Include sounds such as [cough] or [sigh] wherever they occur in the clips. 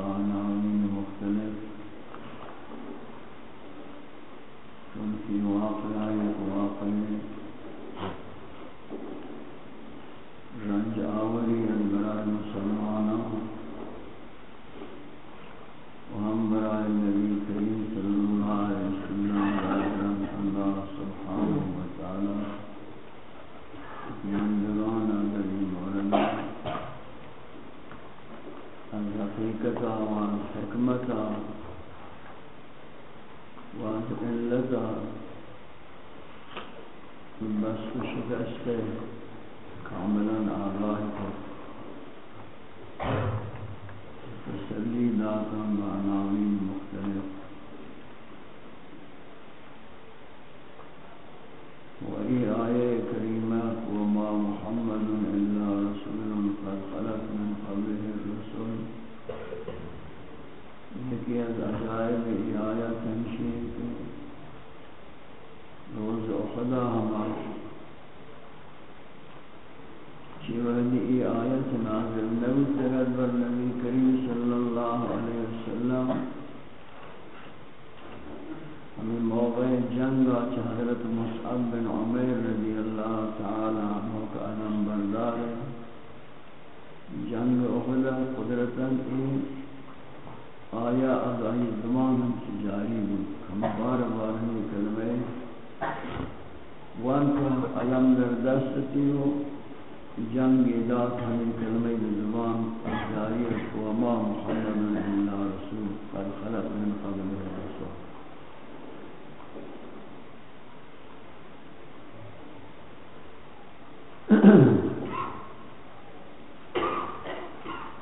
Nirvana.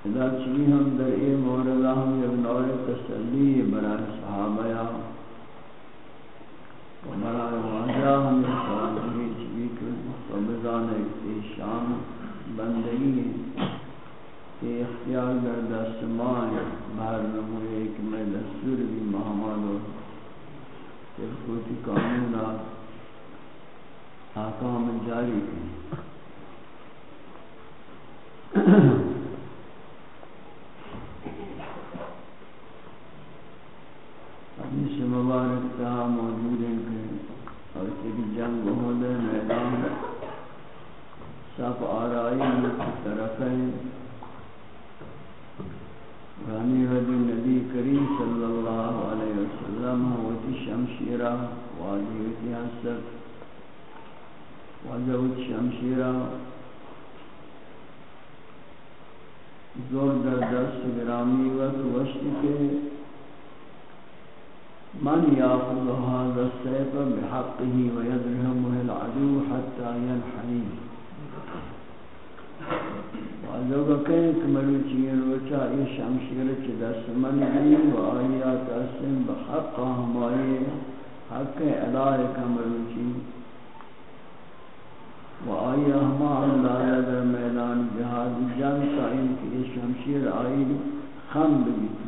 خدا چی ہم در اے مورد ہم یا نور تسلی برای صحابہ یا ومرا واجہ ہم یا صحابہ چی کر فبزان اکتے شام بندگی ہے کہ اختیار در دست مان بہر نموی ایک میں دستور بھی محمد و تلکوتی قانون حکام جاری کی۔ صحیح رانی ودی نبی کریم صلی اللہ علیہ وسلم ہوتی شمشیرہ واجی ہوتی حسد واجی ہوتی شمشیرہ زور در دست گرامی وقت وشت کے من یاخذ هذا السيف بحقه ويدرهمه العدو حتى ينحنيه لوگا کہیں کہ ملو چین و یہ شمشیر چی دست من دی و آئیات اسم بحق ہمائی حق علائے کا ملو چین و آئی احما اللہ در میدان جہاد جنگ سائن کی شمشیر آئی خم بگیتی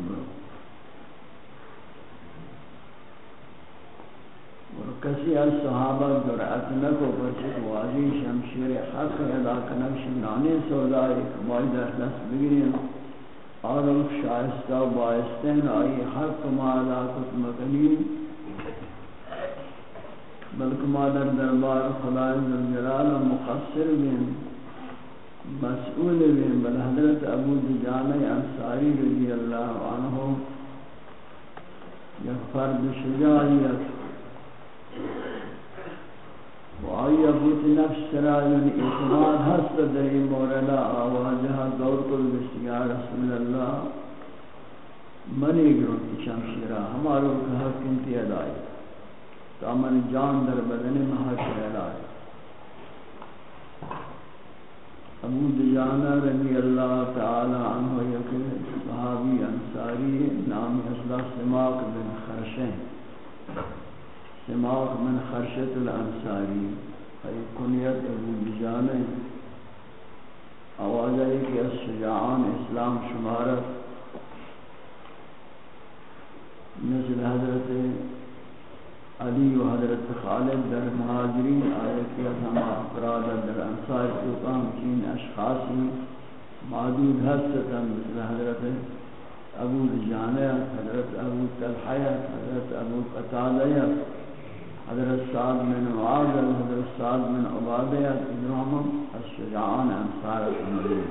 اور کسی از صحابہ جرعت نکو پرچک واجی شمشیر حق ادا کنک شنانی سودائی کمائی در دست بگرین اور شائستہ بائستین آئی حق ما ادا کت مکنین بلکہ ما در دربار خدای ذوالجلال مقصر بین مسئول بین بل حضرت ابو دجانہ انصاری رضی اللہ عنہ، یک فرد شجاعیت و آئی ابوت نفس سرا یعنی اعتماد ہست در این مورد آواجہ دور کل بشتیا رسول اللہ منی گرون شمشیرہ ہمارو کہ حق انتی ادائی تو من جان در بدن محاشر ادائی ابو دجانہ رضی اللہ تعالی عنہ یک صحابی انصاری نام اصلا سماق بن خرشن. سماق من خرشت الانصاری. ای کنیت ابو دجانہ آوازہ ایک از شجاعان اسلام شمارت مثل حضرت علی و حضرت خالد در مہاجرین آئے آیتی ہم افراد در انصار سلطان چین اشخاصی معدود حسطا مثل حضرت ابو رجانہ حضرت ابو تلحیہ حضرت ابو قتالیہ حضرت سعد من معاذ حضرت سعد من عبادیہ ادرہم الشجعان انصار المدین۔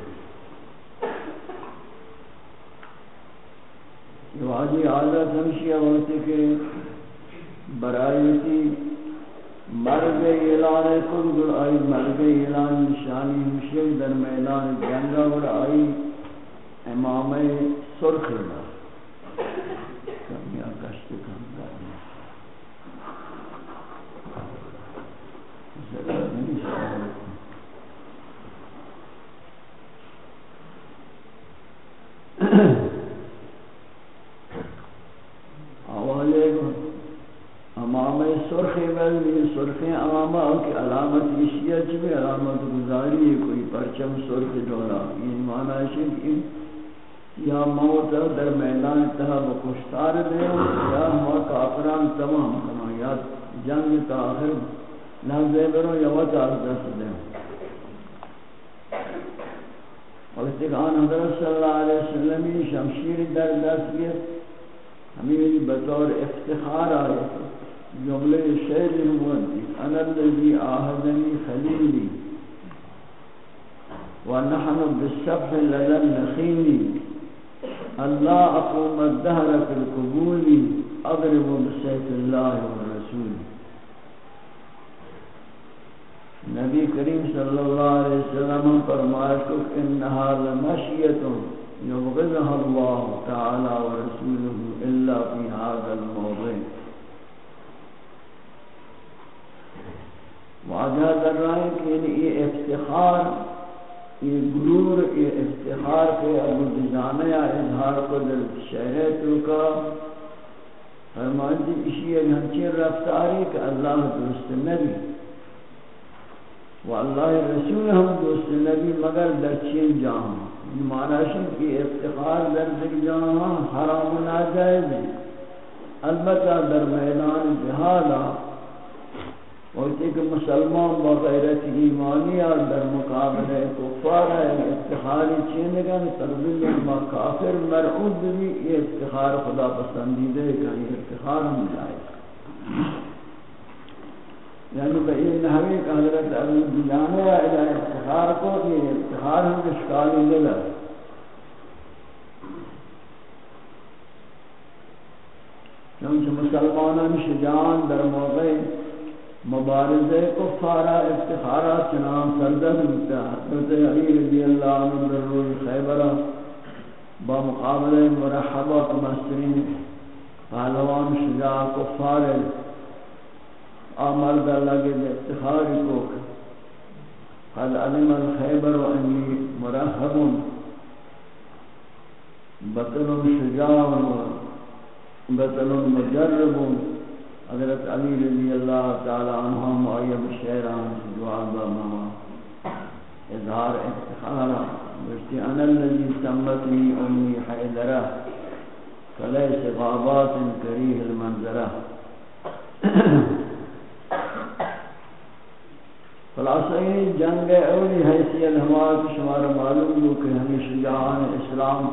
یہ واجی عادت ہمشیہ ہوتی کہ برایتی مرگ اعلان کن گر آئی، مرگ اعلان نشانی مشک در میدان جنگا ور آئی، امام سرخ دا کم یا کشت کم داری زرد نہیں شاید حوالے امام سرخ بلنی سرخ امامہ کی علامت اشیاء چبی علامت گزاری، کوئی پرچم سرخ دولا یہ معنی ہے کہ یا موت در میدان تہا بکشتار دے، یا ہما کافران تمام کما، یا جنگ تا آخر لحظے برو یا وقت دست دے۔ وقت آن حضرت صلی اللہ علیہ وسلم شمشیر در دست گئے۔ ہمیں بطور افتخار آئے۔ جملے شعر ہوتی انا الذي آهدني خليلي ونحن بالسبح لدى النخيل الله أقوم الدهر في القبول أضرب بسيف الله والرسول نبی کریم صلی اللہ علیہ وسلم فرمائے کہ انہا لمشیت یبغضها الله تعالی ورسوله الا في هذا الموضع. واجہ در رہا ہے کہ یعنی یہ افتخار، یہ غرور، یہ افتخار کے ابو دجانہ یا اظہار کو در شہر تو کا فرمان دی جی، اسی ایک ہنچین رفتاری کہ اللہ دوست نبی. و اللہ رسول ہم دوست نبی مگر در چین جہاں یہ معنی ہے افتخار در در جہاں حرام و ناجائز ہے البتہ در میدان جہادہ اور ایک مسلمان با غیرت ایمانی اور در مقابلہ کفار ہے، افتخاری چینگن تربیل ما کافر مرعود بھی یہ افتخار خدا پسندیدے کا یہ افتخار ہم جائے۔ یعنی بئی نحوی کہ حضرت ابو دیانے یا افتخار کو یہ افتخار ہم اشکالی لگا چونچہ مسلمانان شجان در موقع مبارزے، کفارہ، افتخارہ، چنان سردن ہوتا حضرت علی رضی اللہ عنہ در روی خیبرہ با مقابلہ مرحبہ کمسترین پہلوان، شجاع، کفار آمر در لگے افتخاری کو قد علم الخیبر و انی مرحب بطن شجاع و بطن مجرب حضرت علی رضی اللہ تعالی عنہ معیب شیران جواب ماما۔ اظہار افتخارا بشتی انا الذي سمتني امی حیدرہ فلیس غابات کریہ المنظرہ۔ خلاصہ یہ جنگ اولی حیثیت ہمارا شمار معلوم ہو کہ ہمیں شجاعان اسلام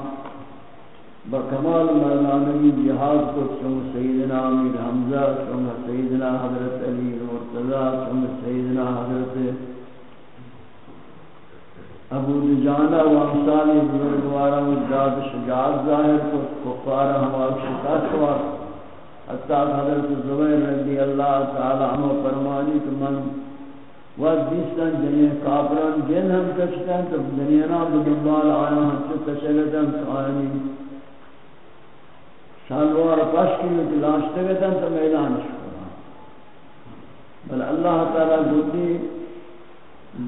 بکمال مردانگی جہاد کو چون سیدنا امیر حمزہ، چون سیدنا حضرت علی مرتضی، چون سیدنا حضرت ابو دجانہ و امثال بزرگوارا مجاد شجاعت ظاہر کو، کفار ہمارا شکاست ہوا حتی حضرت زبیر رضی اللہ تعالی عنہ فرمانی کہ من وقت دیستن جنہیں کافران جن ہم کشتن تو دنیا نا بدنبال آیا ہم سے کشلتن سآنی شالوار پشکی میں دلاشتے گتن تو میدان شکرا بل اللہ تعالی گردی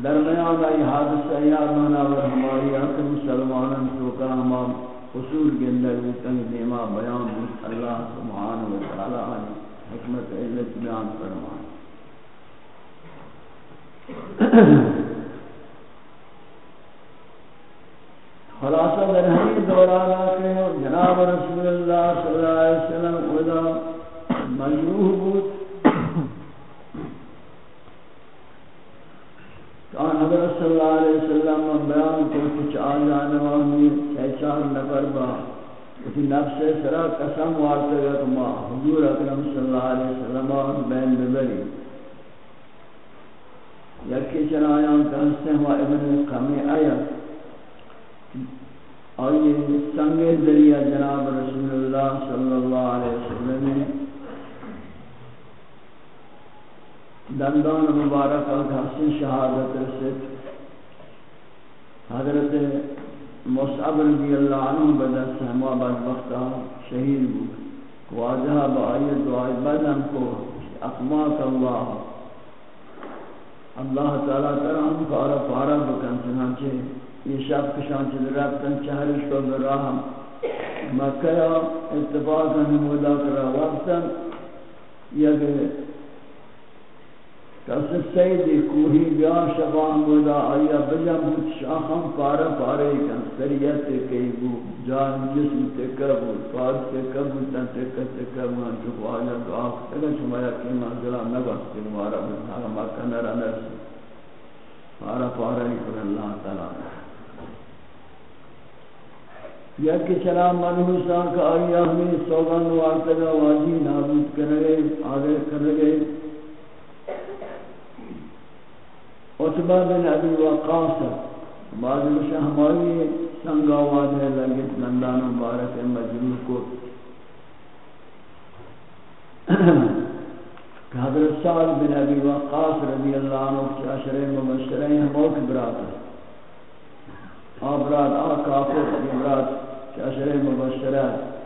درمیان آئی حادثہ یاد منا ور ہماری حق مسلمانان سوکا ہمام اصول کے اندر تنگ دیما بیان اللہ سبحانہ و تعالی حکمت علت بیان فرمائے خلاصہ در ہمیں دورانا کہ جناب رسول اللہ صلی اللہ علیہ وسلم ادا مجروح بود۔ کان حضرت صلی اللہ علیہ وسلم میں بیان کو کچھ آجان وامی چار نفر با، اسی نفس سرا قسم وارتا گا کہ ما، حضور اکرم صلی اللہ علیہ وسلم بین ببری۔ یکی چنایان کنستے ہوا ابن قمی آیا. اور یہ سنگ ذریعہ جناب رسول اللہ صلی اللہ علیہ وسلم نے دندان مبارک اور حسن شہادت رسد حضرت مصعب رضی اللہ عنہ بدر سہما بدبختہ شہید بود. واجہ بآیت دعائی بدن کو اقماق اللہ. اللہ تعالیٰ تعالیٰ ہم پارا پارا بکن، چنانچہ یہ شب کشان چل رابطن چہرش کو براہم مکہ اتفاقا نمودا کرا، وقتا یک کس سیدی کوہی بیا شبان مودا آیا بجا بود شاخم پارا پارے کن سریت کئی بو، جان جسم تکا بو فاد تکا بو تن تکا تکا بو انتو خواجہ دعا تکا شمایا کی منزلہ نبس تک مارا بود بزنہا مکہ نرہ نرسی پارا پارا ہی کر اللہ تعالیٰ۔ یک کہ چلا منحوسان کا آیا ہمیں سوگان وارتگا واجی نابود کرنے، آگے کرنے۔ عطبہ بن ابی وقاص بعض مشہمائی سنگا واجہ لگت نندان مبارک مجمع کو۔ کہ حضرت سعد بن ابی وقاص رضی اللہ عنہ کی عشرے مبشرین ہموک برات ہے۔ آبرات آ کافر برات کی عشرے مبشرات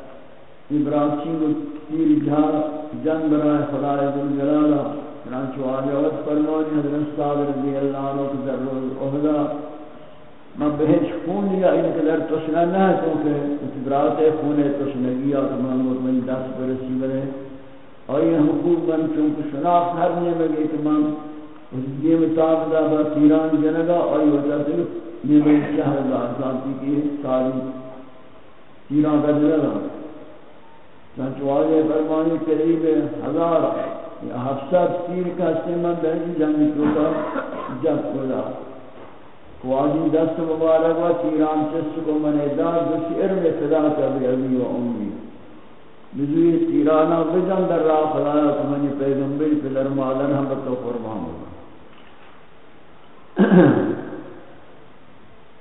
ابرات چینگو تیر جہاں جنگ برائے خدای ذوالجلالہ۔ چنانچہ آجاوت فرمانی حضرت صاحب رضی اللہ عنہ کی در روز احدا میں بہت خون لیا، ان کے تشنہ نہ ہے، کیونکہ اتبرات خون تشنگی اور میں مطمئن دس برسی برے اور یہ حقوق من چونکہ شناخت ہر نے لگے کہ اس یہ مطابق دا با تیران جنگا اور یہ وجہ سے یہ میں شہر دا ذاتی کی ساری تیران بدلگا چنانچہ واضح فرمانی قریب ہزار یا ہفتاد تیر کا استعمال بہنی جنگی توکا جب کلا. واجی دست مبارک و تیران چست کو من ادار دوسی ارم صدا کا بھی ابی و امی. بزوی تیرانا بجن در راہ خلایا کہ پیغمبر پیغمبری پدر ہم تو فرمان ہوگا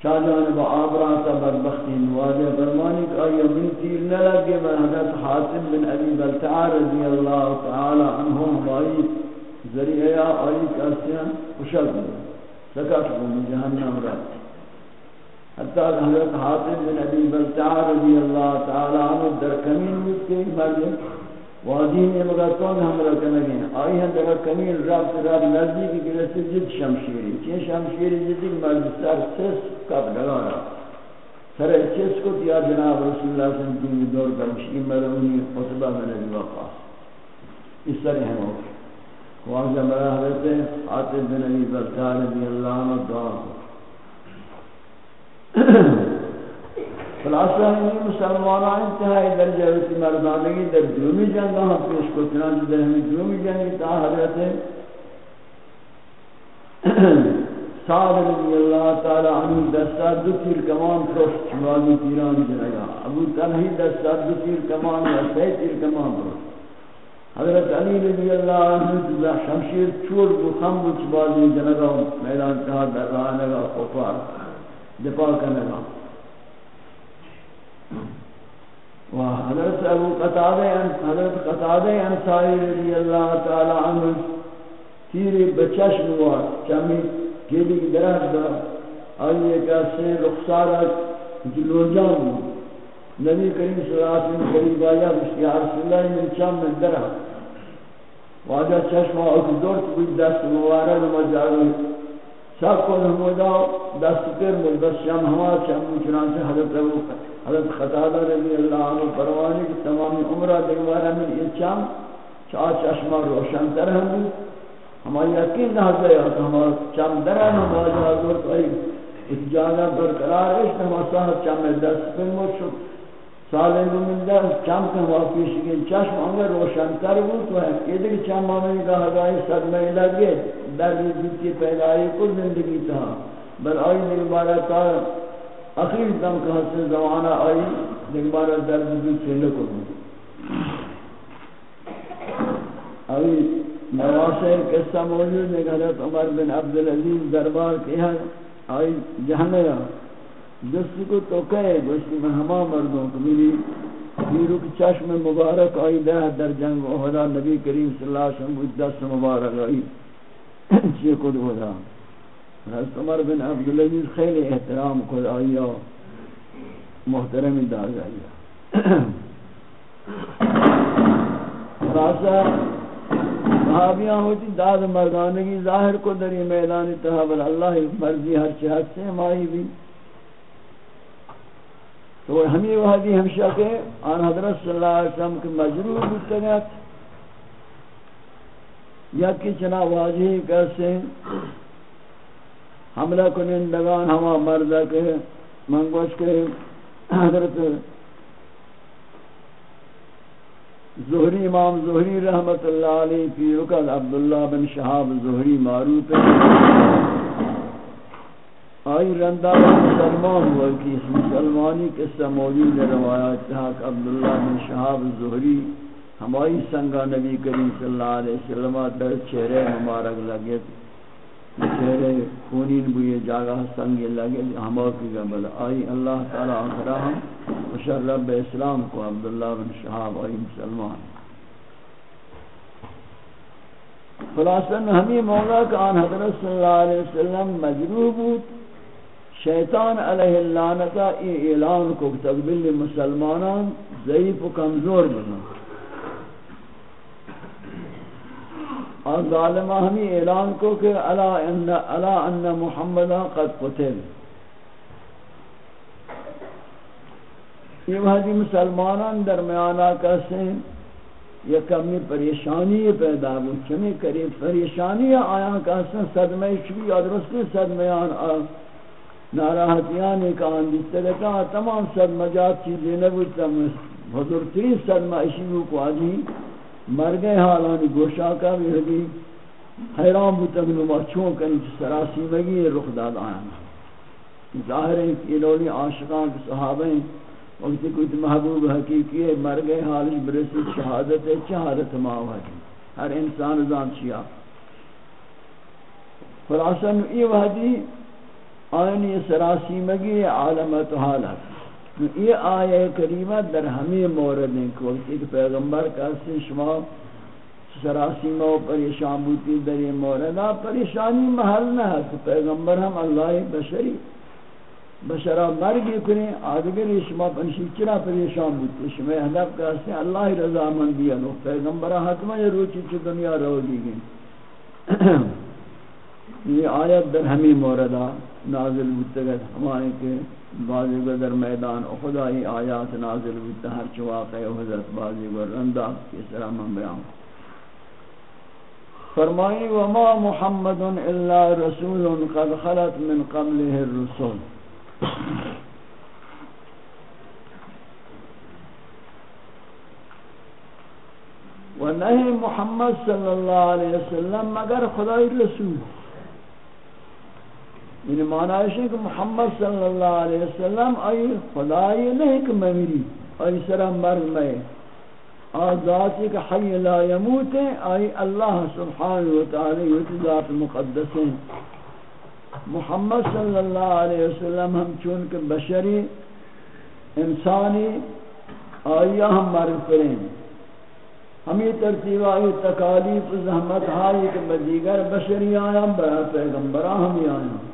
شاہ جانب آبراتا بدبختی نوازے فرمانی کہ آئی من تیر نہ لگے من حضرت حاتم بن ابی بلتعا رضی اللہ تعالی عنہ ہمائی ذریعہ آئی کاسیاں خوشک دے سکت کو جہنم رہا حتی حضرت حاتم بن ابی بلتعا رضی اللہ تعالی عنہ در کمین بود کے مرد وادی میں مگر کون حملہ کرنے آئی ہیں در کمین رب سے رب نزدیکی کہ رسی جد شمشیری. چین شمشیری؟ جدی مرد سر سس کب ڈگارا سر چیز کو دیا جناب رسول اللہ صلی اللہ علیہ وسلم دور کا مرونی خطبہ میں نبی وقاس اس طرح ہم ہوگی واضح مرا حضرت حاتم بن ابی بلتعا رضی اللہ عنہ دعا کو خلاصہ ہے مسلمان انتہائی درجہ ویسی مردانگی در دومی جنگ ہم پیش کو چنانچہ در ہمیں دومی جنگ تا حضرت سعد رضی اللہ تعالی عنہ دستا دو تیر کمان پرست چوازی تیران جنگا ابو تنہی دستا دو تیر کمان یا سی تیر کمان پرست حضرت علی رضی اللہ عنہ شمشیر چور بو خم بو چوازی جنگا، میدان کہا در رہا رانگا خوفار دفاع کرنگا و حضرت ابو قطادہ حضرت قطادہ انصاری رضی اللہ تعالی عنہ تیری بچشم وار چمی گلی درخت دا آئیے کہتے رخصارت جلو جان نبی کریم صلی اللہ علیہ وسلم قریب آیا بشتی رسول اللہ من چام من درخت۔ واجہ چشمہ اکو دورت بود دست مبارک مجاوی سب کو نمودا دست پر مل بس ہوا، چم چنانچہ حضرت ابو حضرت خطادہ رضی اللہ عنہ پروانی کی تمامی عمرہ دیوارہ من یہ چم چاہ چشمہ روشن تر ہم بود ہماری یقین نہ ہے کہ ہم چم درن ہمارا حضور کوئی اس برقرار ہے کہ ہم صاحب چم دست پہ مشو سالے من در چم کے واپس کے چشم انگر روشن تر بود تو ہے۔ کہ دیکھ چم ہمیں کہا گئے صدمے لگے در کی پیدائی کو زندگی تھا۔ بل آئی دل بارا اخیر دم کا سے زمانہ آئی دل درد بھی چلے کو آئی نواسے قصہ موجود ہے کہ حضرت عمر بن عبدالعزیز دربار کے ہیں آئی جہنے جس کو تو کہے گوشتی میں ہما مردوں کو میری میرو کی چشم مبارک آئی دہ در جنگ احدا نبی کریم صلی اللہ علیہ وسلم دست مبارک آئی۔ چیئے کد احدا حضرت عمر بن عبدالعزیز خیلی احترام کد آئی محترمی دار جائیہ خلاصہ صحابیاں ہوتی، داد مردانگی ظاہر کو دری میدان تحابل اللہ مرضی ہر چہت سے ہماری بھی. تو ہمیں وہ حدی ہمشہ کے آن حضرت صلی اللہ علیہ وسلم کے مجروع بودتے یا کی چنا واجہی کیسے حملہ کنندگان ہما مردہ کے منگوش کے حضرت زہری، امام زہری رحمت اللہ علیہ پی رکل عبداللہ بن شہاب زہری معروف ہے آئی رندہ مسلمان ہوا کہ اس مسلمانی قصہ موجود روایات تحاک عبداللہ بن شہاب زہری، ہمائی سنگا نبی کریم صلی اللہ علیہ وسلم، در چہرے مبارک لگے۔ تھے چہرے خونین بوئے جاگہ سنگے لگے ہما کی گبل آئی اللہ تعالی آخرہ ہم وشر رب اسلام کو عبداللہ بن شہاب آئی مسلمان۔ خلاصاً ہمیں مولا کہ آن حضرت صلی اللہ علیہ وسلم مجروح بود۔ شیطان علیہ اللعنتا ای اعلان کو تقبل مسلمانان ضعیف و کمزور بنا۔ اور ظالمہ ہمیں اعلان کو کہ الا ان الا ان محمد قد قتل۔ یہ وحدی مسلمانان درمیانہ کسے یہ کمی پریشانی پیدا ہو چمی کرے پریشانی آیا کسے صدمہ شبی ادرستی صدمیان ناراحتیان ایک آن دیستگتا تمام صدمہ جات چیزیں نبوتا حضورترین صدمہ اشیو کو آجی۔ مر گئے حالانی گوشا کا بھی حدی حیران بوتا کہ نما چون کنی چھ سراسی مگی، رخ داد آیا ظاہر ہے کہ لولی عاشقان کے صحابہ ہیں، وقتی کوئی محبوب حقیقی ہے مر گئے حالش برسی شہادت ہے چہارت ماو ہے۔ ہر انسان زان چیا۔ خلاصا ای وحدی آئینی سراسی مگی، عالمت حالت۔ تو یہ آیہ کریمہ در ہمیں مورد ہیں کہ وقت ایک پیغمبر کا سے شما سراسی مو پریشان بوتی در یہ موردہ پریشانی محل نہ ہے کہ پیغمبر ہم اللہ بشری بشرا مرگی کنی آدگر شما پنشی چرا پریشان بوتی شما حدب کا سے اللہ رضا من دیا لو پیغمبرہ حتمہ یہ روچی چی دنیا رو دی گئی یہ آیت در ہمیں موردہ نازل بودتگت ہمارے کے بعضی در میدان خدای آیات نازل بودتا ہر چواقع حضرت بعضی گر رندہ اس طرح من بیان فرمائی، وما محمد الا رسول قد خلت من قبله الرسول و نہیں محمد صلی اللہ علیہ وسلم، مگر خدای رسول۔ یعنی معنی ہے کہ محمد صلی اللہ علیہ وسلم آئی خدای نہیں کہ ممیری آئی سرہ مرگ میں۔ آزاتی کہ حی لا یموت ہے آئی اللہ سبحانہ وتعالی یہ ذات مقدس ہیں محمد صلی اللہ علیہ وسلم ہم چونکہ بشری انسانی آئیہ ہم مرگ کریں ہمیں ترتیب آئی تکالیف، زحمت ہائی کہ بدیگر بشری آیا برا پیغمبران ہمیں آیا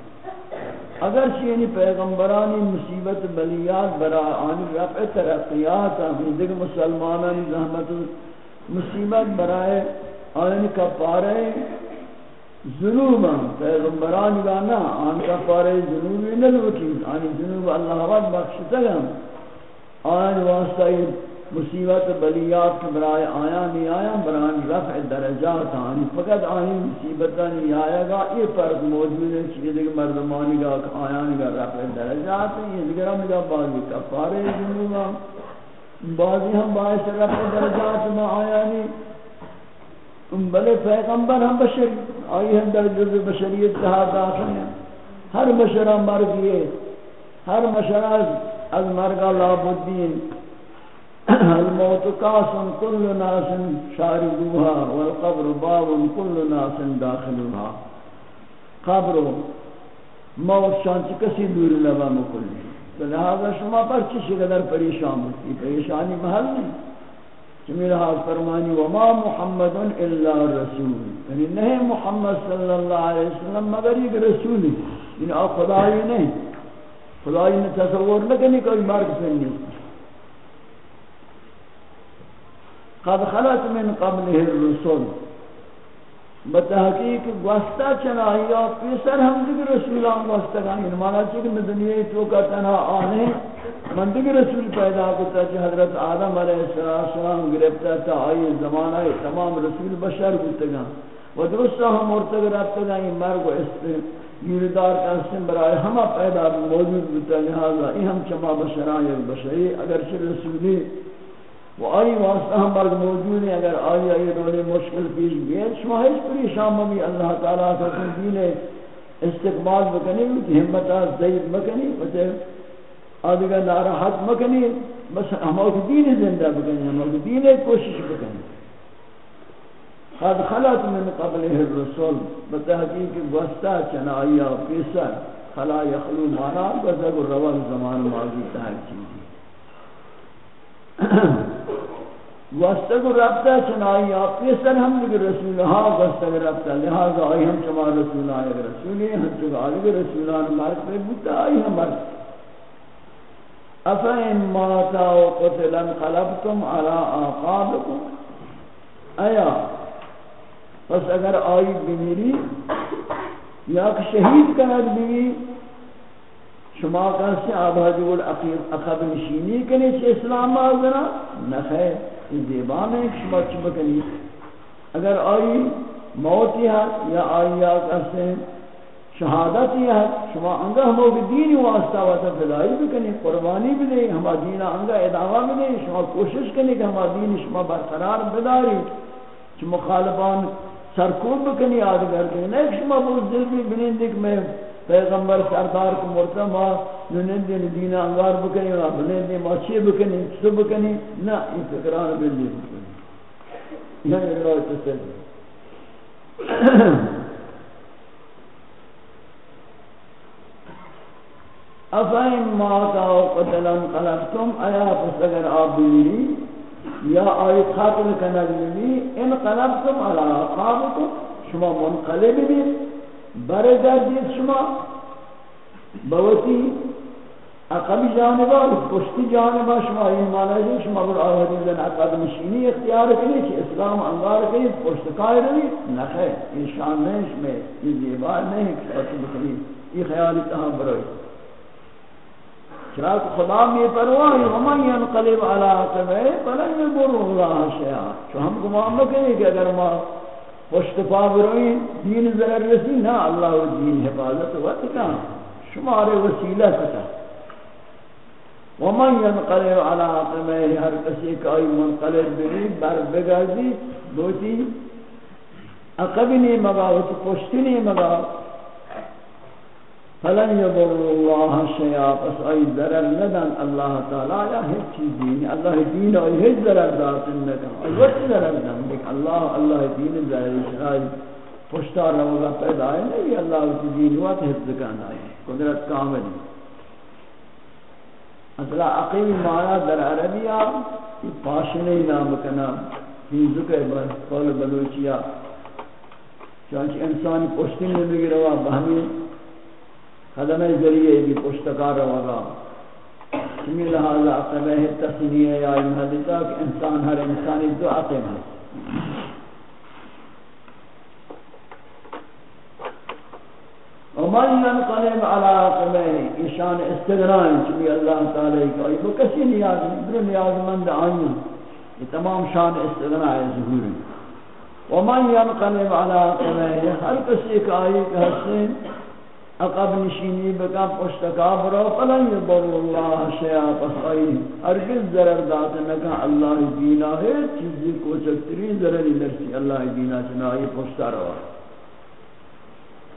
اگر چینی یعنی پیغمبرانی مصیبت بلیات برا آنی رفع ترقیات ہمیں دیکھ مسلمانانی زحمت مصیبت برائے، آنی کپارے ذنوب پیغمبرانی گانا آن کپارے ذنوبی نلوکی آنی ذنوب اللہ وقت بخشتا گا آن واسطہ مصیبت بلیات کے برائے آیا نہیں آیا بران رفع درجات آنی فقط آنی مصیبتہ نہیں آیا گا، یہ فرق موجود ہے چیزیں دیکھ مردمانی گا، آیا نہیں گا، رفع درجات ہیں، یہ دیکھ ہم گا بعضی کفارے جنوبا بعضی ہم باعث رفع درجات میں آیا نہیں۔ بلے پیغمبر ہم بشر آئی ہم در جز بشریت کہا داخل ہیں۔ ہر بشرہ مر گئے ہر بشرہ از مرگا لابدین الموت قاس كل ناس شاربوها والقبر باب كل ناس داخلها قبر موت شانچ کسی دور لبا مکلی؟ لہذا شما پر چی قدر پریشان ہوتی پریشانی محل نہیں چمی رہا فرمانی، وما محمد الا رسول. یعنی نہیں محمد صلی اللہ علیہ وسلم مگر ایک رسول. ہے یعنی آپ خدای نہیں خدای نے تصور لکنی کوئی مرگ سے نہیں قد خلت من قبله الرسول بتحقیق واسطہ چنایا پیسر ہم دیگر رسولان واسطہ گا ان مانا چکہ میں دنیا تو کا تنہا آنے، من دیگر رسول پیدا کرتا چھ حضرت آدم علیہ السلام گرفتا تا آئی زمانہ تمام رسول بشر کرتا گا. و درستہ ہم مرتگ رابطہ گا یہ مرگ و گیردار کا اسم برائے ہمہ پیدا موجود بتا لہذا یہ ہم چما بشران یک بشری، اگرچہ رسولی وہ آئی واسطہ ہم مرگ موجود ہیں، اگر آئی آئی رولی مشکل پیش گئے شما ہیچ پریشان بھی اللہ تعالیٰ کا کن دین استقبال بکنی ہمتا زید مکنی، بچے آدھگا ناراحت مکنی، بس ہمارے دین زندہ بکنی ہمارے دین کوشش بکنی قد خلط من قبله الرسول بتحقیق واسطہ چنائیہ پیسر خلا یخلو مانا بزرگ روان زمان ماضی تحق چیزی واسطہ کو رابطہ چنائی آپ کے سر ہم لگے رسول ہاں واسطہ کو رابطہ لہذا آئی ہم چما رسول آئے رسولی ہم چکا آئے رسولان مارک پہ بودتا آئی ہم مارک افہم ماتا و قتلا قلبتم علا آقابکم آیا پس اگر آئی بمیری یا کہ شہید کنک بھی شما کسی آبادی گل اقب نشینی کنی چی اسلام آزنا نخیر این دیبان ہے شما چی بکنی؟ اگر آئی موتی ہے یا آئی یا کسی شہادتی ہے شما انگا ہمو بھی دینی واسطہ واسطہ فدائی بکنی، قربانی بھی دیں ہما دینا انگا ادعوہ بھی دیں شما کوشش کنی کہ ہما دین شما برقرار بداری. چی مخالفان سرکوب بکنی آدگر کنی نیک شما بہت دل بھی بنین دیکھ میں پیغمبر سردار کو مرتا ما ننن دین دین انگار بکنی و بلین دین ما بکنی چی بکنی نا این فکران بلی بکنی۔ یعنی اللہ تسل افایم ماتا و قتلا قلبتم ایا پس اگر آپ بیری یا آئی قاتل کنگلی ان قلبتم علا قابتم شما منقلب بید برے گردید شما. بوتی اقبی جانبا پشتی جانبا شما این معنی ہے شما، بر آہدی زن اقب نشینی اختیار کنی کہ اسلام انگار کنی پشت کائر روی نخیر یہ شان نہیں شما یہ دیبار نہیں کہ پشت بکنی یہ خیالی تہاں بروئی چراک خدا میں پرواہی ومن ینقلب علا عقبے فلن یبر اللہ شیعہ چو ہم کو معاملہ کریں کہ اگر ما پشت پا بروئی دین ضرر رسی نہ اللہ و دین حفاظت و تکا شمار وسیلہ کتا۔ ومن ينقلب على عقبه ہر کسی کائی منقلب بری بر بگردی، بوتی عقب نہیں مگا تو پشتی نہیں مگا فلن يضر الله شيئا پس ای ضرر ندن اللہ تعالی. یا ہیچ چیز دین اللہ دین ای ہیچ ضرر دات نکن ای وقت ضرر دن لیکن اللہ اللہ دین ضرر شرائی پشتار روگا پیدا ہے نہیں اللہ کی دین وقت حفظ کرنا ہے قدرت کامل اصلا عقیل مانا در عربیہ پاشنی نام کنا ہندو کے قول بلوچیا چانچہ انسانی پشتی میں بھی روا، بہمی قدم ذریعے بھی پشتکار رہا سمی لہذا عقبہ تسنیہ یا المحدثہ کہ انسان ہر انسانی دو عقب ہے۔ ومن ينقلب على عقبه ایشان استغنائیں چمی اللہ تعالی کا یہ کسی نیاز نہیں نیاز مند آئیں یہ تمام شان استغناء ظہور ہے۔ ومن ينقلب على عقبه، ہر کسی کا آئی کہ حسین عقب نشینی بکا پشتکا برو فلن یبر اللہ شیعہ پسائی ارگز ضرر دات نکا اللہ دینا ہے، چیزی کو چکترین ضرری نرسی اللہ دینا چنائی پشتا روا.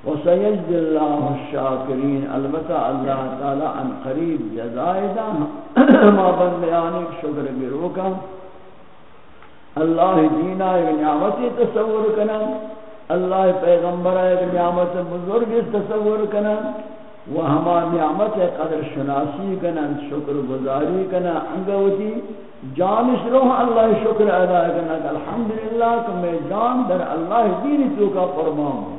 وسیجد اللہ الشاکرین، البتہ اللہ تعالی ان قریب جزائدہ [coughs] ما بندیانی شکر گروکا اللہ دینا ایک نعمتی تصور کنم اللہ پیغمبر ایک نعمت بزرگ تصور کنا و ہما نعمت قدر شناسی کنا، شکر گزاری کنا انگوتی جانش روح اللہ شکر ادا کنا الحمدللہ کہ میں جان در اللہ دین تو کا فرمان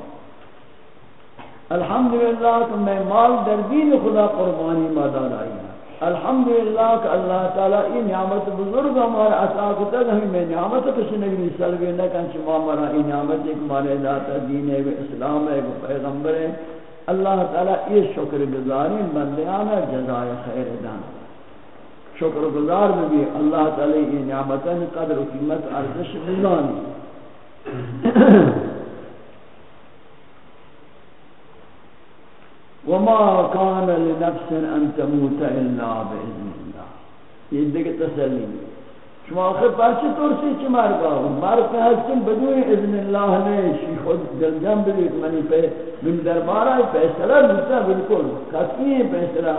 الحمدللہ کہ میں مال در دین خدا قربانی مدار آئی۔ الحمدللہ کہ اللہ تعالی یہ نعمت بزرگ ہمارا عطا کرتا ہے، ہمیں میں نعمت کسی نبی سلوی نہ کن چما مرا یہ نعمت ایک مارے ذات دین ہے اسلام ہے پیغمبر ہے۔ اللہ تعالی یہ شکر گزاری بندیانا جزائے خیر دان۔ شکر گزار بھی اللہ تعالی یہ نعمتیں قدر و قیمت، ارزش بزانی وما كان لنفس ان تموت الا باذن الله یہ دیکھ تسلی شما آخر پرچے طور سے چی مرگا ہوں مرگ ہستن بدون اذن اللہ نے، شی خود دل جنب لیت منی پہ من دربارہ فیصلہ دیتا بالکل کسی ہے فیصلہ۔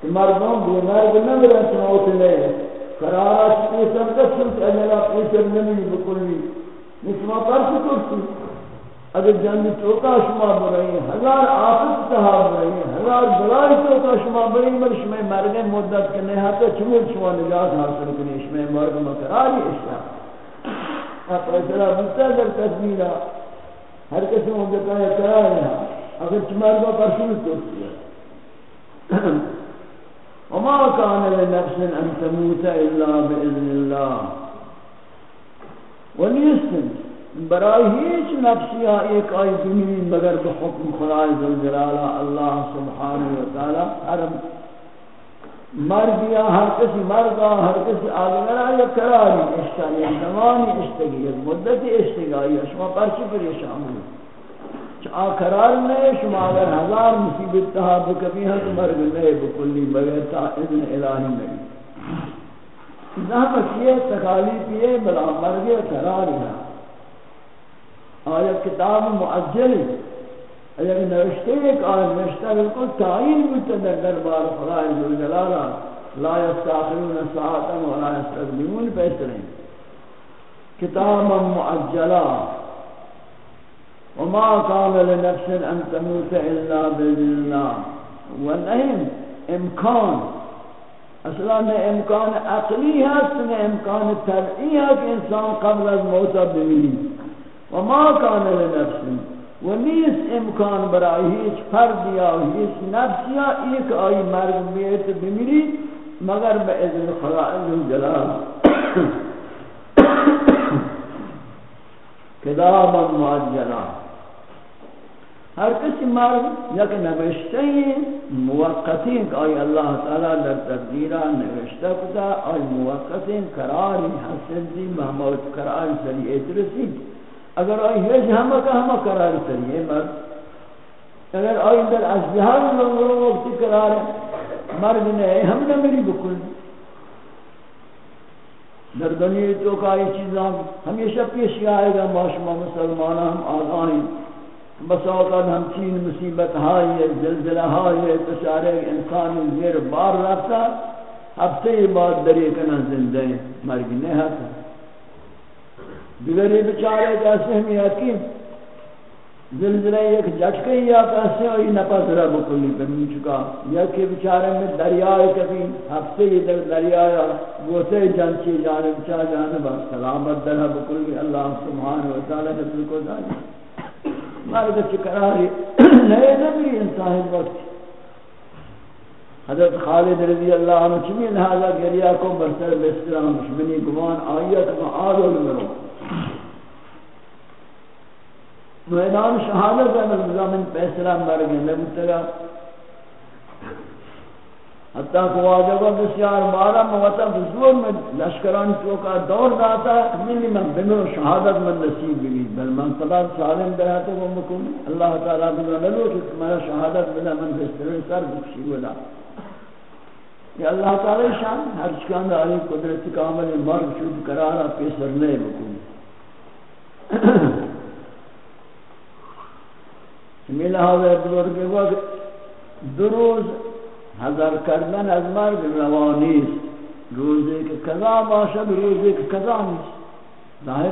کہ مردوں بے مرگ نہ میرا سنوت لے۔ قرارہ پیسر کسل کہ اجلا پیسر نمی، بکلی۔ نسما پرچے طور سے؟ اگر جنگ چوکا شما برائی ہزار آفت تہا برائی ہزار بلائی چوکا شما برائی مر شما مرگ مدت کرنے ہاتا چمول شما نجات حاصل کرنے شما مرگ مقراری اشیاء اپنے سرا بلتا در تصمیرہ ہر کسی مجھے کہا قرار ہے۔ اگر چمار کو پرسول تو کیا۔ وما كان لنفس ان تموت الا باذن الله وليسن برای هیچ نفسی ایک آئی دنی مگر بحکم خدای ذوالجلالہ اللہ سبحانہ وتعالی ہر مرد یا ہر کسی مردا ہر کسی آدمرا یا قراری اشتائی زمانی اشتگی مدت اشتگائی شما پرچی پر یہ شامل چاہ قرار نہیں شما اگر ہزار مصیبت تہا بکبی ہیں تو مرگ نہیں بکلی مگر تا اذن الہی نہیں زحمت یہ تکالیف یہ، بلا مرگ قراری ہے آیا کتاب معجل اگر نوشتے ایک آیا نوشتہ بالکل تعین بودتا در دربار خدای ذوالجلالہ لا یستاخرون ساعتا ولا یستقدمون پیسرین کتابا معجلا وما كان لنفس ان تموت الا باذن الله۔ ونهم امکان۔ اصلا نے امکان عقلی ہے نے امکان طبعی ہے کہ انسان قبل از موت بمیری وما كان لنفس. ونیس امکان برای هیچ فرد یا هیچ نفس یا ایک آئی مرگ بیت بمیری مگر به اذن خدا عز جلال. [coughs] کدابا معجلا ہر کسی مرگ یک نوشتے ہیں موقتی کہ آئی اللہ تعالی در تقدیرہ نوشتہ کتا آئی موقتی قراری حسن دی محمود قراری سری اترسی اگر آئی ہیج ہمہ کا ہمہ قرار کریے مرد اگر آئی در ازدہار لوگوں وقتی قرار مرد نے، ہم نہ میری بکل. در دنیا تو کا یہ چیزاں ہمیشہ پیش آئے گا معاشمہ مسلمان ہم آگاہیں بس اوقات ہم چین مصیبت ہائی، زلزلہ ہائی، تشارے انسان زیر بار رفتا ہفتے بعد دریکنا زندہ مرگی نہیں ہاتا دیگری بچارے کیسے ہم یقین زلزلہ ایک جھٹکے یا کیسے ہوئی نپس رب کلی پر نہیں چکا. یا کہ بچارے میں دریائے کبھی ہفتے ہی در دریائے گوتے جانچی جانب چاہ جانب سلامت در رب کلی اللہ سبحانہ وتعالی نے بالکل داری مرد چکراری نئے نبی انسان وقت. حضرت خالد رضی اللہ عنہ چمی لہذا گریا کو برسر بسرام دشمنی گمان آئیت میں آدھول مرو میدان شہادت ہے مزامن پیسرہ مرگی نبتگا حتی کہ واجبہ بسیار مارا موتا بزور میں لشکران چوکا دور داتا منی من بمرو شہادت من نصیب بھی بل من قدر سالم برہتا وہ مکن اللہ تعالیٰ بنا للو کہ میرا شہادت بنا من بسترین سر بکشی بلا کہ اللہ تعالی شان، ہر چکان داری قدرت کامل مرگ شد کرارا پیسر نہیں بکن میلہ ہوئے بزرگ وقت دروز حضر کردن از مرگ روانیست روزی که کذا باشد روزی که کذا نیست. ظاهر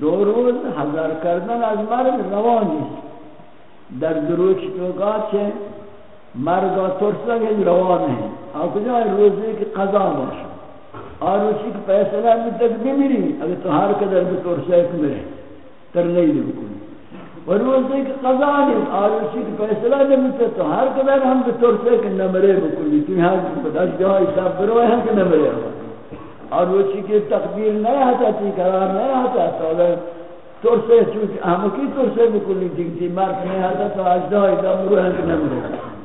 دو روز حضر کردن از مرگ روانیست در دروچ توقع چه مرگا ترسنگ روان ہے آپ کجا روزی کی قضا باشد. آروچی کی پیسلہ بھی تک بھی بمیری اگر تو ہر قدر بھی طور ترسے کمرے تر نہیں دے بکنی اور وہ سے کہ قضا نہیں اور اسی کی فیصلہ نہیں ملتا تو ہر قدر ہم بھی طور سے کہ نمرے بکلی تو یہاں بتاش جہاں حساب برو ہے کہ نمرے اور وہ چیز کی تقدیر نہیں آتا تھی۔ قرار نہیں آتا تو اگر طور سے چونکہ ہم کی طور سے بکلی تھی۔ تھی مارک نہیں آتا تو آج جہاں حساب برو ہے کہ نمرے